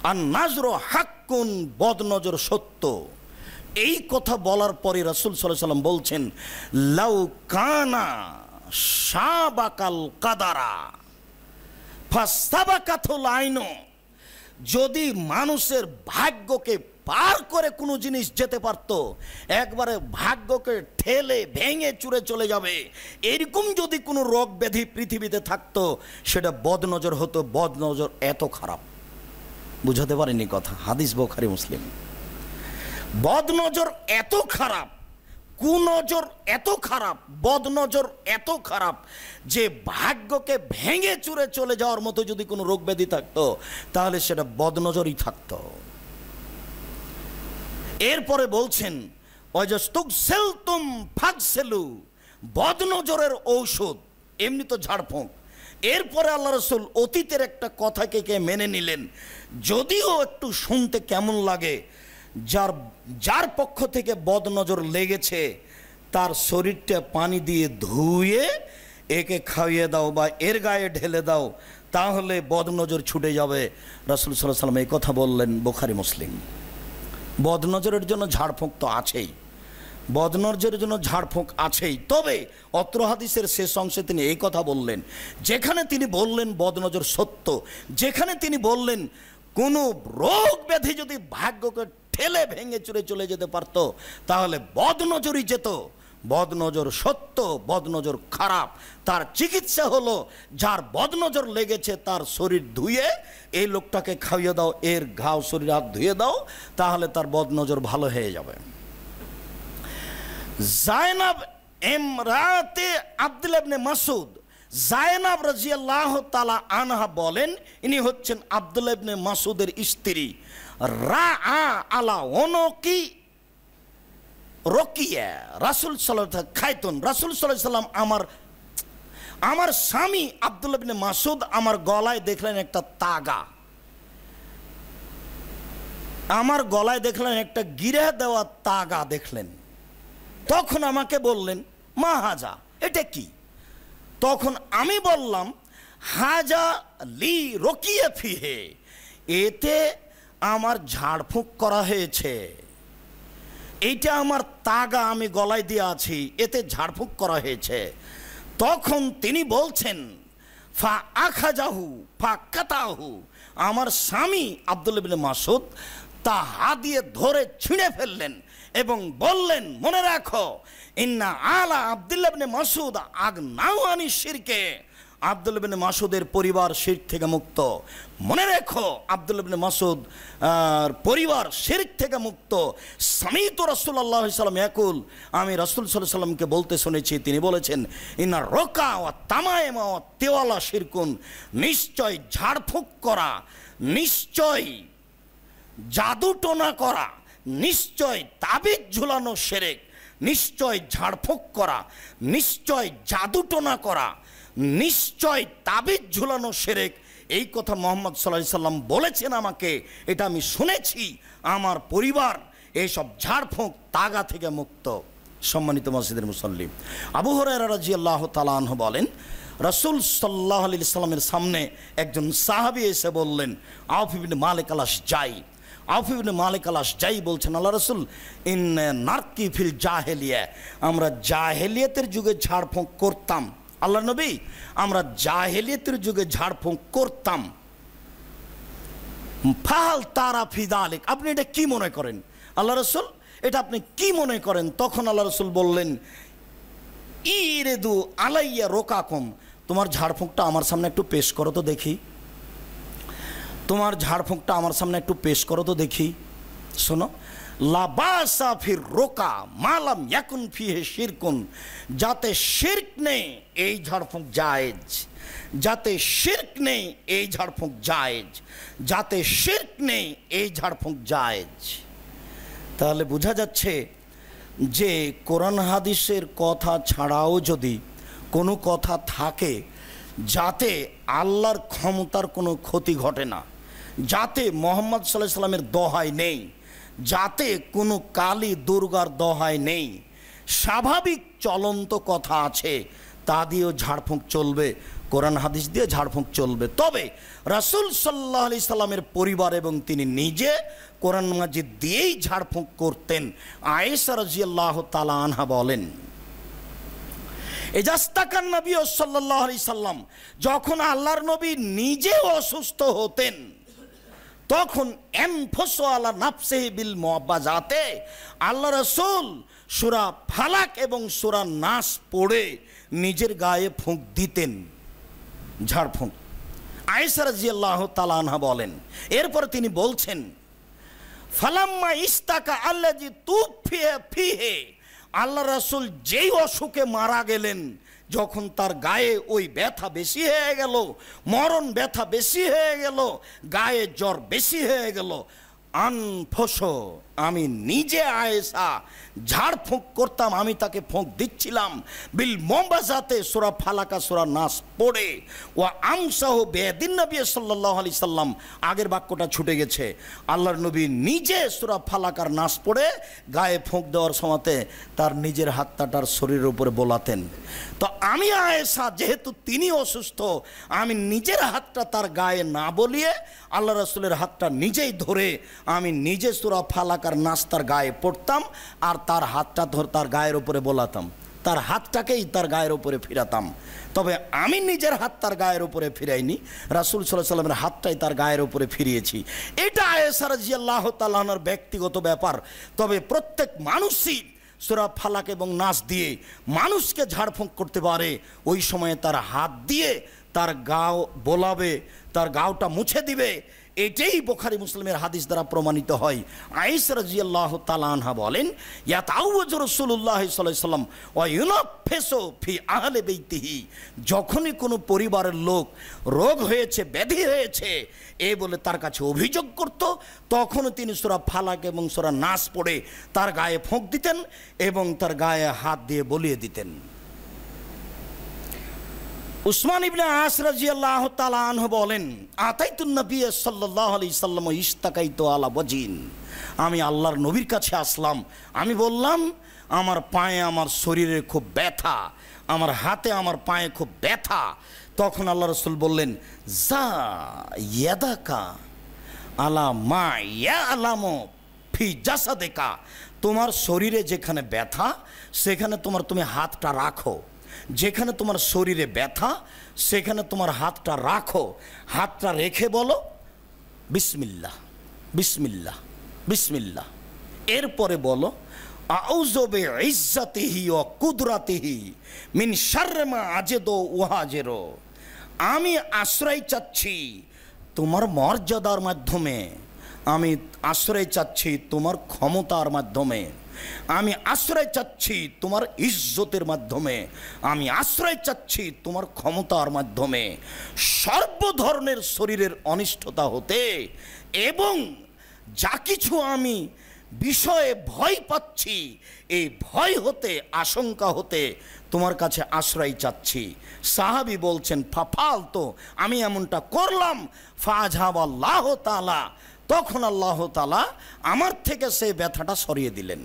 আর নাজর হাক্কুন বদনজর সত্য। এই কথা বলার পরে রসুল সাল্লাহ সাল্লাম বলছেন, লাউ কানা সাবাকাল কাদারা ফাস্তাবাকাথল আইনো, যদি মানুষের ভাগ্যকে পার করে কোনো জিনিস যেতে পারত, একবারে ভাগ্যকে ঠেলে ভেঙে চুরে চলে যাবে। এরকম যদি কোনো রোগ ব্যাধি পৃথিবীতে থাকতো, সেটা বদনজর হতো, বদনজর এত খারাপ। বুঝাতে পারেনি কথা, হাদিস বোখারি, মুসলিম। বদনজর এত খারাপ, কুনজর এত খারাপ, বদনজর এত খারাপ, যে ভাগ্যকে ভেঙে চুরে চলে যাওয়ার মতো যদি কোনো রোগ ব্যাধি থাকতো, তাহলে সেটা বদনজরই থাকতো। এরপরে বলছেন বদনজরের ঔষধ। এমনি তো ঝাড়ফুঁক। এরপরে আল্লাহ রসুল অতীতের একটা কথাকে কে মেনে নিলেন, যদিও একটু শুনতে কেমন লাগে, যার যার পক্ষ থেকে বদনজর লেগেছে, তার শরীরটা পানি দিয়ে ধুয়ে একে খাইয়ে দাও বা এর গায়ে ঢেলে দাও, তাহলে বদনজর ছুটে যাবে। রাসুল সাল্লাহ সাল্লাম এই কথা বললেন বোখারি, মুসলিম। বদনজরের জন্য ঝাড়ফুঁক তো আছেই। বদনজরের জন্য ঝাড়ফুঁক আছেই। তবে অত্র হাদিসের শেষ অংশে তিনি এই কথা বললেন, যেখানে তিনি বললেন বদনজর সত্য, যেখানে তিনি বললেন কোনো রোগ ব্যাধি যদি ভাগ্যকে ঠেলে ভেঙে চুরে চলে যেতে পারত, তাহলে বদনজরই যেত। বদনজর সত্য, বদনজর খারাপ। তার চিকিৎসা হলো, যার বদনজর লেগেছে তার শরীর ধুয়ে, এই লোকটাকে খাইয়ে দাও, এর ঘাও শরীর হাত ধুয়ে দাও, তাহলে তার বদনজর ভালো হয়ে যাবে। জায়নাব এমরাতে আব্দুল মাসুদ জায়নাব রাজিয়াল্লাহ তালা আনহা বলেন, ইনি হচ্ছেন আব্দুল ইবনে মাসুদের স্ত্রী। রা আলা অনকি রকিয়া, রাসুল সাল্লাহ খাইতুন রাসুল সাল্লাহ সাল্লাম আমার আমার স্বামী আব্দুল ইবনে মাসুদ আমার গলায় দেখলেন একটা তাগা। আমার গলায় দেখলেন একটা গিরে দেওয়া তাগা দেখলেন। তখন আমাকে বললেন, মা হাজা, এটা কি? তখন আমি বললাম, হাজা লি রকিয়ে ফিহে, এতে আমার ঝাড়ফুঁক করা হয়েছে। এইটা আমার তাগা আমি গলায় দিয়ে আছি, এতে ঝাড়ফুঁক করা হয়েছে। তখন তিনি বলছেন, ফা আখাজাহু, ফা কাতাহু, আমার স্বামী আব্দুল মাসুদ তা হাত দিয়ে ধরে ছিঁড়ে ফেললেন এবং বললেন, মনে রাখো, ইন্না আলা আব্দুল্লাহ ইবনে মাসুদ আগ নাও আনি শিরকে। আব্দুল ইবনে মাসুদের পরিবার শির থেকে মুক্ত। মনে রেখো, আব্দুল ইবনে মাসুদ পরিবার শিরক থেকে মুক্ত। সামিত রসুল্লাহ সাল্লাম একুল আমি রসুল সাল্লাহ সাল্লামকে বলতে শুনেছি, তিনি বলেছেন ইনা রোকা ও তামায়মা ও তেওয়ালা শিরকুন, নিশ্চয় ঝাড়ফুঁক করা, নিশ্চয় জাদুটোনা করা, নিশ্চয় তাবিজ ঝুলানো সেরেক, নিশ্চয় ঝাড়ফুঁক করা, নিশ্চয় জাদুটোনা করা নিশ্চয় তাবিজ ঝুলানো সেরেক। এই কথা মোহাম্মদ সাল্লাহ সাল্লাম বলেছেন আমাকে। এটা আমি শুনেছি। আমার পরিবার এইসব ঝাড়ফুঁক তাগা থেকে মুক্ত। সম্মানিত মসজিদের মুসল্লিম আবু হরাই রাজি আল্লাহ তালাহ বলেন, রসুল সাল্লাহ আলি সাল্লামের সামনে একজন সাহাবি এসে বললেন আউফিবিন মালিক আলাস যাই আউফিবিন মালিক আলাস যাই বলছেন, আল্লাহ রসুল ইন নার্কি ফিল জাহেলিয়া। আমরা জাহেলিয়াতের যুগে ঝাড়ফুঁক করতাম। আল্লাহ নবী, আমরা জাহেলিয়াতের যুগে ঝাড়ফুঁক করতাম। ফাল তারা ফিদা আলিক আপনি এটা কি মনে করেন? আল্লাহ রসুল, এটা আপনি কি মনে করেন? তখন আল্লাহ রসুল বললেন ই রেদু আলাইয়া রোকাকম, তোমার ঝাড়ফুঁকটা আমার সামনে একটু পেশ করো তো দেখি। তোমার ঝাড়ফুঁকটা আমার সামনে একটু পেশ করো তো দেখি। শোনো রোকা মালাম ইয়াকুন ফিহে শিরকুন, যাতে শির্ক নেই এই ঝাড়ফুঁক জায়েজ, যাতে শির্ক নেই এই ঝাড়ফুঁক জায়েজ, যাতে শির্ক নেই এই ঝাড়ফুঁক জায়েজ। তাহলে বোঝা যাচ্ছে যে কোরআন হাদিসের কথা ছাড়াও যদি কোনো কথা থাকে যাতে আল্লাহর ক্ষমতার কোনো ক্ষতি ঘটে না, যাতে মোহাম্মদ সাল্লাহ সাল্লামের দহাই নেই যাতে কোনো কালী দুর্গার দহাই নেই। স্বাভাবিক চলন্ত কথা আছে, তা দিয়েও ঝাড়ফুঁক চলবে, কোরআন হাদিস দিয়ে ঝাড়ফুঁক চলবে। তবে রাসুল সাল্লাহ আলি সাল্লামের পরিবার এবং তিনি নিজে কোরআন মাজিদ দিয়েই ঝাড়ফুঁক করতেন আয়েসা রাজিয়াল্লাহ তালা আনহা বলেন। এজাস্তাকান নবী ও সাল্লাহ আলি সাল্লাম যখন আল্লাহর নবী নিজে অসুস্থ হতেন তখন এনফোসো আল্লাহ নাফসে বিল যাতে আল্লাহ রসুল সুরা ফালাক এবং সুরা নাস পড়ে নিজের গায়ে ফুঁক দিতেন। ঝাড়ফুঁক। আয়েসার জিয়াল্লাহ তালানহা বলেন, এরপর তিনি বলছেন, ফালাম্মা ইস্তাকা আল্লাহ জি তু ফিহে ফিহে। আল্লাহ রাসুল যেই অসুখে মারা গেলেন যখন তার গায়ে ওই ব্যথা বেশি হয়ে গেল, মরণ ব্যথা বেশি হয়ে গেল, গায়ে জ্বর বেশি হয়ে গেল আনফস আমি নিজে আয়েসা ঝাড় ফুঁক করতাম, আমি তাকে ফুঁক দিচ্ছিলাম। বিল মোমবাজাতে সোরা ফালাকা, সোরা নাস পড়ে। ও আমসাহ বেদিন নবী সাল্লাহ আলি সাল্লাম। আগের বাক্যটা ছুটে গেছে। আল্লাহর নবী নিজে সোরা ফালাকার নাস পড়ে, গায়ে ফুঁক দেওয়ার সময়তে তার নিজের হাতটা তার শরীরের উপরে বোলাতেন। তো আমি আয়েসা যেহেতু তিনি অসুস্থ, আমি নিজের হাতটা তার গায়ে না বলিয়ে আল্লাহ রসুলের হাতটা নিজেই ধরে, আমি নিজে সুরা ফালাকার নাচ তার গায়ে পড়তাম আর তার হাতটা ধর তার গায়ের উপরে বোলাতাম। তার হাতটাকেই তার গায়ের উপরে ফিরাতাম। তবে আমি নিজের হাত তার গায়ের উপরে ফিরাইনি। রাসুল সাল্লাহ সাল্লামের হাতটাই তার গায়ের উপরে ফিরিয়েছি। এটা আয়েসার জি আল্লাহ তাল্লাহর ব্যক্তিগত ব্যাপার। তবে প্রত্যেক মানুষই সুরা ফালাক এবং নাচ দিয়ে মানুষকে ঝাড়ফুঁক করতে পারে। ওই সময়ে তার হাত দিয়ে তার গাও বোলাবে, তার গাওটা মুছে দিবে। এটাই বোখারি মুসলিমের হাদিস দ্বারা প্রমাণিত হয়। আইস রাজিয়াল্লাহ তালানহা বলেন ইয়াতাউজ ফি যখনই কোনো পরিবারের লোক রোগ হয়েছে, ব্যাধি হয়েছে, এ বলে তার কাছে অভিযোগ করত, তখনও তিনি সোরা ফালাক এবং সোরা নাচ পড়ে তার গায়ে ফোঁক দিতেন এবং তার গায়ে হাত দিয়ে বলিয়ে দিতেন। উসমান ইবনে আসরাজি আল্লাহ তালাহ বলেন, আতাইতুন নবী সাল্লাহ আলি সাল্লাম ইস্তাকাইতো আলা বজিন আমি আল্লাহর নবীর কাছে আসলাম। আমি বললাম, আমার পায়ে আমার শরীরে খুব ব্যথা, আমার হাতে আমার পায়ে খুব ব্যথা। তখন আল্লাহ রসুল বললেন, যা ইয়াদাকা আলা মা ইয়া আলামো ফি জাসা দেখা তোমার শরীরে যেখানে ব্যথা, সেখানে তোমার তুমি হাতটা রাখো। যেখানে তোমার শরীরে ব্যথা, সেখানে তোমার হাতটা রাখো। হাতটা রেখে বলো বিসমিল্লা বিসমিল্লাহ বিসমিল্লা এরপরে বলো আউজবে ইজ্জাতিহি ও কুদরাতিহি মিন শারমা আজেদো উহাজেরো। আমি আশ্রয় চাচ্ছি তোমার মর্যাদার মাধ্যমে। আমি আশ্রয় চাচ্ছি তোমার ক্ষমতার মাধ্যমে। আমি আশ্রয় চাচ্ছি তোমার ইজ্জতের মাধ্যমে। আমি আশ্রয় চাচ্ছি তোমার ক্ষমতার মাধ্যমে। সর্ব ধরনের শরীরের অনিষ্টতা হতে এবং যা কিছু আমি বিষয়ে ভয় পাচ্ছি, এই ভয় হতে, আশঙ্কা হতে তোমার কাছে আশ্রয় চাচ্ছি। সাহাবি বলছেন, ফাফাল তো, আমি এমনটা করলাম ফাঝাব আল্লাহ তালা তখন আল্লাহ তালা আমার থেকে সেই ব্যথাটা সরিয়ে দিলেন।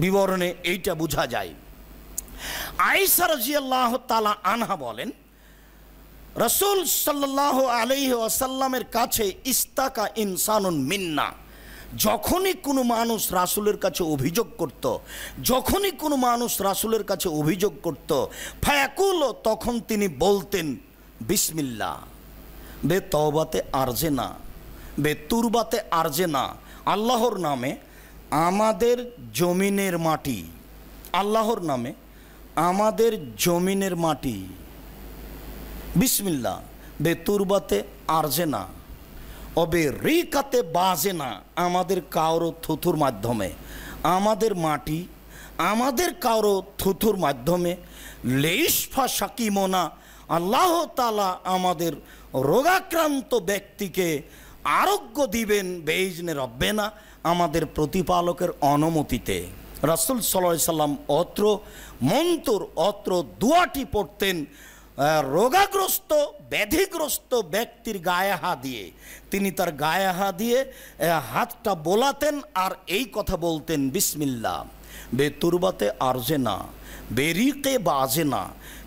বিবরণে এইটা বোঝা যায়। আইসা রাজিয়াল্লাহ তালা আনহা বলেন, রসুল সাল্লাহ আলহি আসাল্লামের কাছে, ইস্তাকা ইনসানুন মিন্না, যখনই কোনো মানুষ রাসুলের কাছে অভিযোগ করত, যখনই কোনো মানুষ রাসুলের কাছে অভিযোগ করত, ফায়াকুল, তখন তিনি বলতেন বিসমিল্লা বে তওবাতে আরজে না, বে তুরবাতে আরজে না, আল্লাহর নামে আমাদের জমিনের মাটি, আল্লাহর নামে আমাদের জমিনের মাটি। বিসমিল্লা বে তুরবাতে আরজে না অবে রিকাতে বাজে না আমাদের কারও থুথুর মাধ্যমে। আমাদের মাটি আমাদের কারও থুথুর মাধ্যমে। লেইসফা সাকিমোনা আল্লাহ তালা আমাদের রোগাক্রান্ত ব্যক্তিকে আরোগ্য দিবেন বেইজনে রব্বে না। আমাদের প্রতিপালকের অনুমতিতে। রাসুল সাল্লাহ সাল্লাম অত্র, মন্তর অত্র দুয়াটি পড়তেন রোগাগ্রস্ত, ব্যাধিগ্রস্ত ব্যক্তির গায়ে হা দিয়ে। তিনি তার গায়ে হা দিয়ে হাতটা বোলাতেন আর এই কথা বলতেন বিসমিল্লা বে তুরবাতে আরজে না বেরিকে বাজে না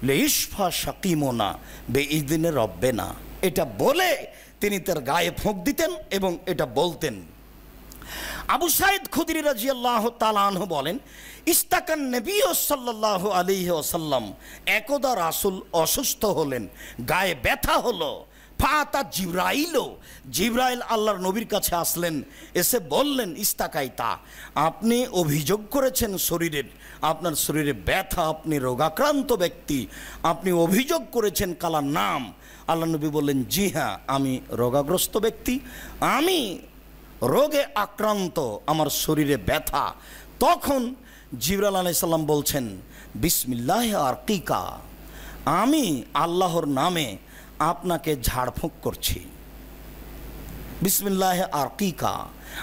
লেইসফা সাকিমো না, বে ইদিনে রব্বে না। এটা বলে তিনি তার গায়ে ফোঁক দিতেন এবং এটা বলতেন। আবু সাইদ খুদির রাজি আল্লাহ তালাহ বলেন ইস্তাকান নবী সাল্লাহ আলিহ ওসাল্লাম একদা রাসুল অসুস্থ হলেন, গায়ে ব্যথা হলো। ফাতা জিব্রাইলও, জিব্রাইল আল্লাহর নবীর কাছে আসলেন, এসে বললেন ইস্তাকাই তা আপনি অভিযোগ করেছেন শরীরের, আপনার শরীরে ব্যথা, আপনি রোগাক্রান্ত ব্যক্তি, আপনি অভিযোগ করেছেন কালার নাম। আল্লাহ নবী বললেন, জি হ্যাঁ আমি রোগাগ্রস্ত ব্যক্তি, আমি রোগে আক্রান্ত আমার শরীরে ব্যথা, তখন জিবরাল আলাইসাল্লাম বলছেন, বিসমিল্লাহ আর টিকা আমি আল্লাহর নামে আপনাকে ঝাড়ফুঁক করছি। বিসমিল্লাহ আকিকা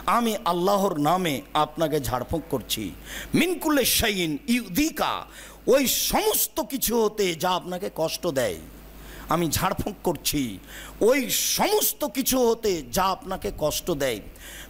আমি আল্লাহর নামে আপনাকে ঝাড়ফুঁক করছি। মিনকুল্লে শাইন ইউদিকা, ওই সমস্ত কিছু হতে যা আপনাকে কষ্ট দেয়। আমি ঝাড়ফুঁক করছি। ওই সমস্ত কিছু হতে যা আপনাকে কষ্ট দেয়।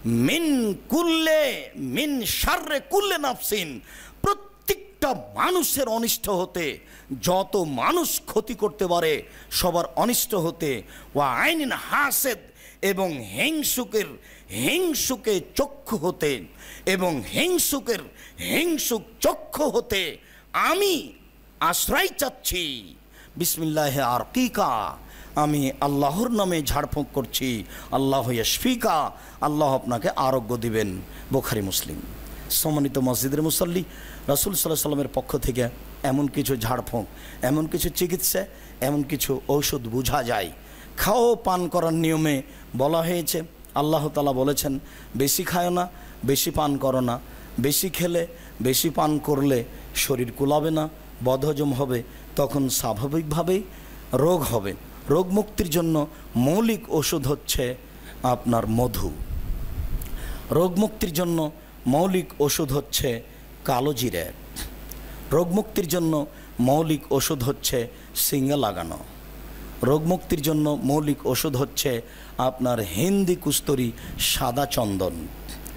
মিন কুল্লে, মিন সাররে কুল্লে নাফসিন। প্রত্যেকটা মানুষের অনিষ্ট হতে, যত মানুষ ক্ষতি করতে পারে, সবার অনিষ্ট হতে ও আইনিন হাসেদ এবং হিংসুকের, হিংসুকে চক্ষু হতে এবং হিংসুকের, হিংসুক চক্ষু হতে আমি আশ্রয় চাচ্ছি। বিসমিল্লাহ আর কিকা আমি আল্লাহর নামে ঝাড়ফুঁক করছি। আল্লাহ ইয়শফিকা। আল্লাহ আপনাকে আরোগ্য দিবেন। বোখারি, মুসলিম। সম্মানিত মসজিদের মুসল্লি, রাসুল সাল্লাহ সাল্লামের পক্ষ থেকে এমন কিছু ঝাড়ফুঁক, এমন কিছু চিকিৎসা, এমন কিছু ঔষধ বোঝা যায়। খাও, পান করার নিয়মে বলা হয়েছে, আল্লাহ তালা বলেছেন, বেশি খায় না, বেশি পান করো না। বেশি খেলে, বেশি পান করলে শরীর কুলাবে না, বদহজম হবে তখন স্বাভাবিকভাবেই রোগ হবে। রোগ মুক্তির জন্য মৌলিক ওষুধ হচ্ছে আপনার মধু। রোগ মুক্তির জন্য মৌলিক ওষুধ হচ্ছে কালো জিরে। রোগ মুক্তির জন্য মৌলিক ওষুধ হচ্ছে সিঙ্গা লাগানো। রোগ মুক্তির জন্য মৌলিক ওষুধ হচ্ছে আপনার হিন্দি কুস্তরি সাদা চন্দন।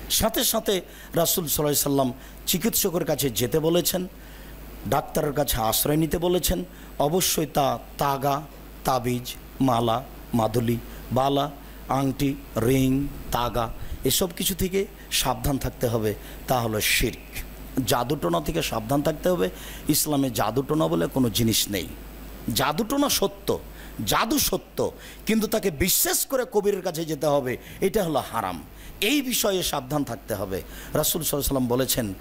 সাথে সাথে রাসুল সাল্লাম চিকিৎসকের কাছে যেতে বলেছেন ডাক্তারের কাছে আশ্রয় নিতে বলেছেন। অবশ্যই তা তাগা, তাবিজ, মালা, মাদুলি, বালা, আংটি, রিং, তাগা এসব কিছু থেকে সাবধান থাকতে হবে। তা হলো শির্ক। জাদুটোনা থেকে সাবধান থাকতে হবে। ইসলামে জাদুটোনা বলে কোনো জিনিস নেই। জাদুটোনা সত্য, জাদু সত্য, কিন্তু তাকে বিশ্বাস করে কবিরের কাছে যেতে হবে। এটা হলো হারাম। এই বিষয়ে সাবধান থাকতে হবে। রাসুল সাল্লাম বলেছেন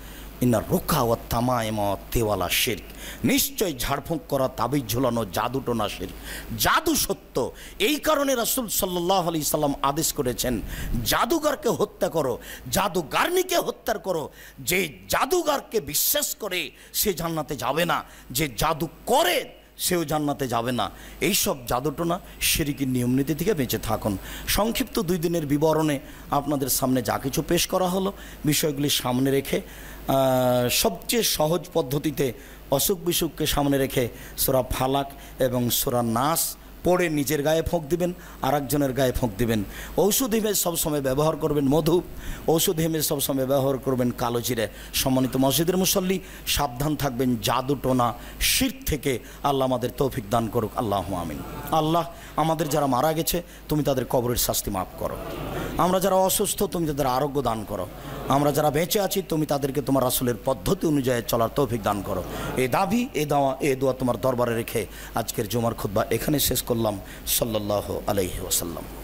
ইন্না রোকা ও তামায়মা তেওয়ালা শির্ক। নিশ্চয় ঝাড়ফুঁক করা তাবিজ ঝুলানো জাদুটোনা শির্ক। জাদু সত্য। এই কারণে রাসুল সাল্লাহ আলি সাল্লাম আদেশ করেছেন জাদুগারকে হত্যা করো জাদুগারনিকে হত্যার করো। যে জাদুগারকে বিশ্বাস করে, সে জান্নাতে যাবে না। যে জাদু করে সেও জান্নাতে যাবে না। এইসব জাদুটোনা সিরিকির নিয়মনীতি থেকে বেঁচে থাকুন। সংক্ষিপ্ত দুই দিনের বিবরণে আপনাদের সামনে যা কিছু পেশ করা হলো, বিষয়গুলি সামনে রেখে সবচেয়ে সহজ পদ্ধতিতে অসুখ বিসুখকে সামনে রেখে সোরা ফালাক এবং সোরা নাস পড়ে নিজের গায়ে ফোঁক দিবেন আর একজনের গায়ে ফোঁক দিবেন। ঔষধ হিমে সবসময় ব্যবহার করবেন মধু, ঔষধ হিমে সবসময় ব্যবহার করবেন কালো জিরে। সম্মানিত মসজিদের মুসল্লি, সাবধান থাকবেন জাদু টোনা শির থেকে। আল্লাহ আমাদের তৌফিক দান করুক। আল্লাহ আমিন। আল্লাহ আমাদের যারা মারা গেছে, তুমি তাদের কবরের শাস্তি মাফ করো। আমরা যারা অসুস্থ, তুমি তাদের আরোগ্য দান করো। আমরা যারা বেঁচে আছি, তুমি তাদেরকে তোমার আসলের পদ্ধতি অনুযায়ী চলার তৌফিক দান করো। এই দাবি, এ দাওয়া, এ দোয়া তোমার দরবারে রেখে আজকের জুমার খুদ্া এখানে শেষ করলাম। সাল্লাহ আলহি ওসাল্লাম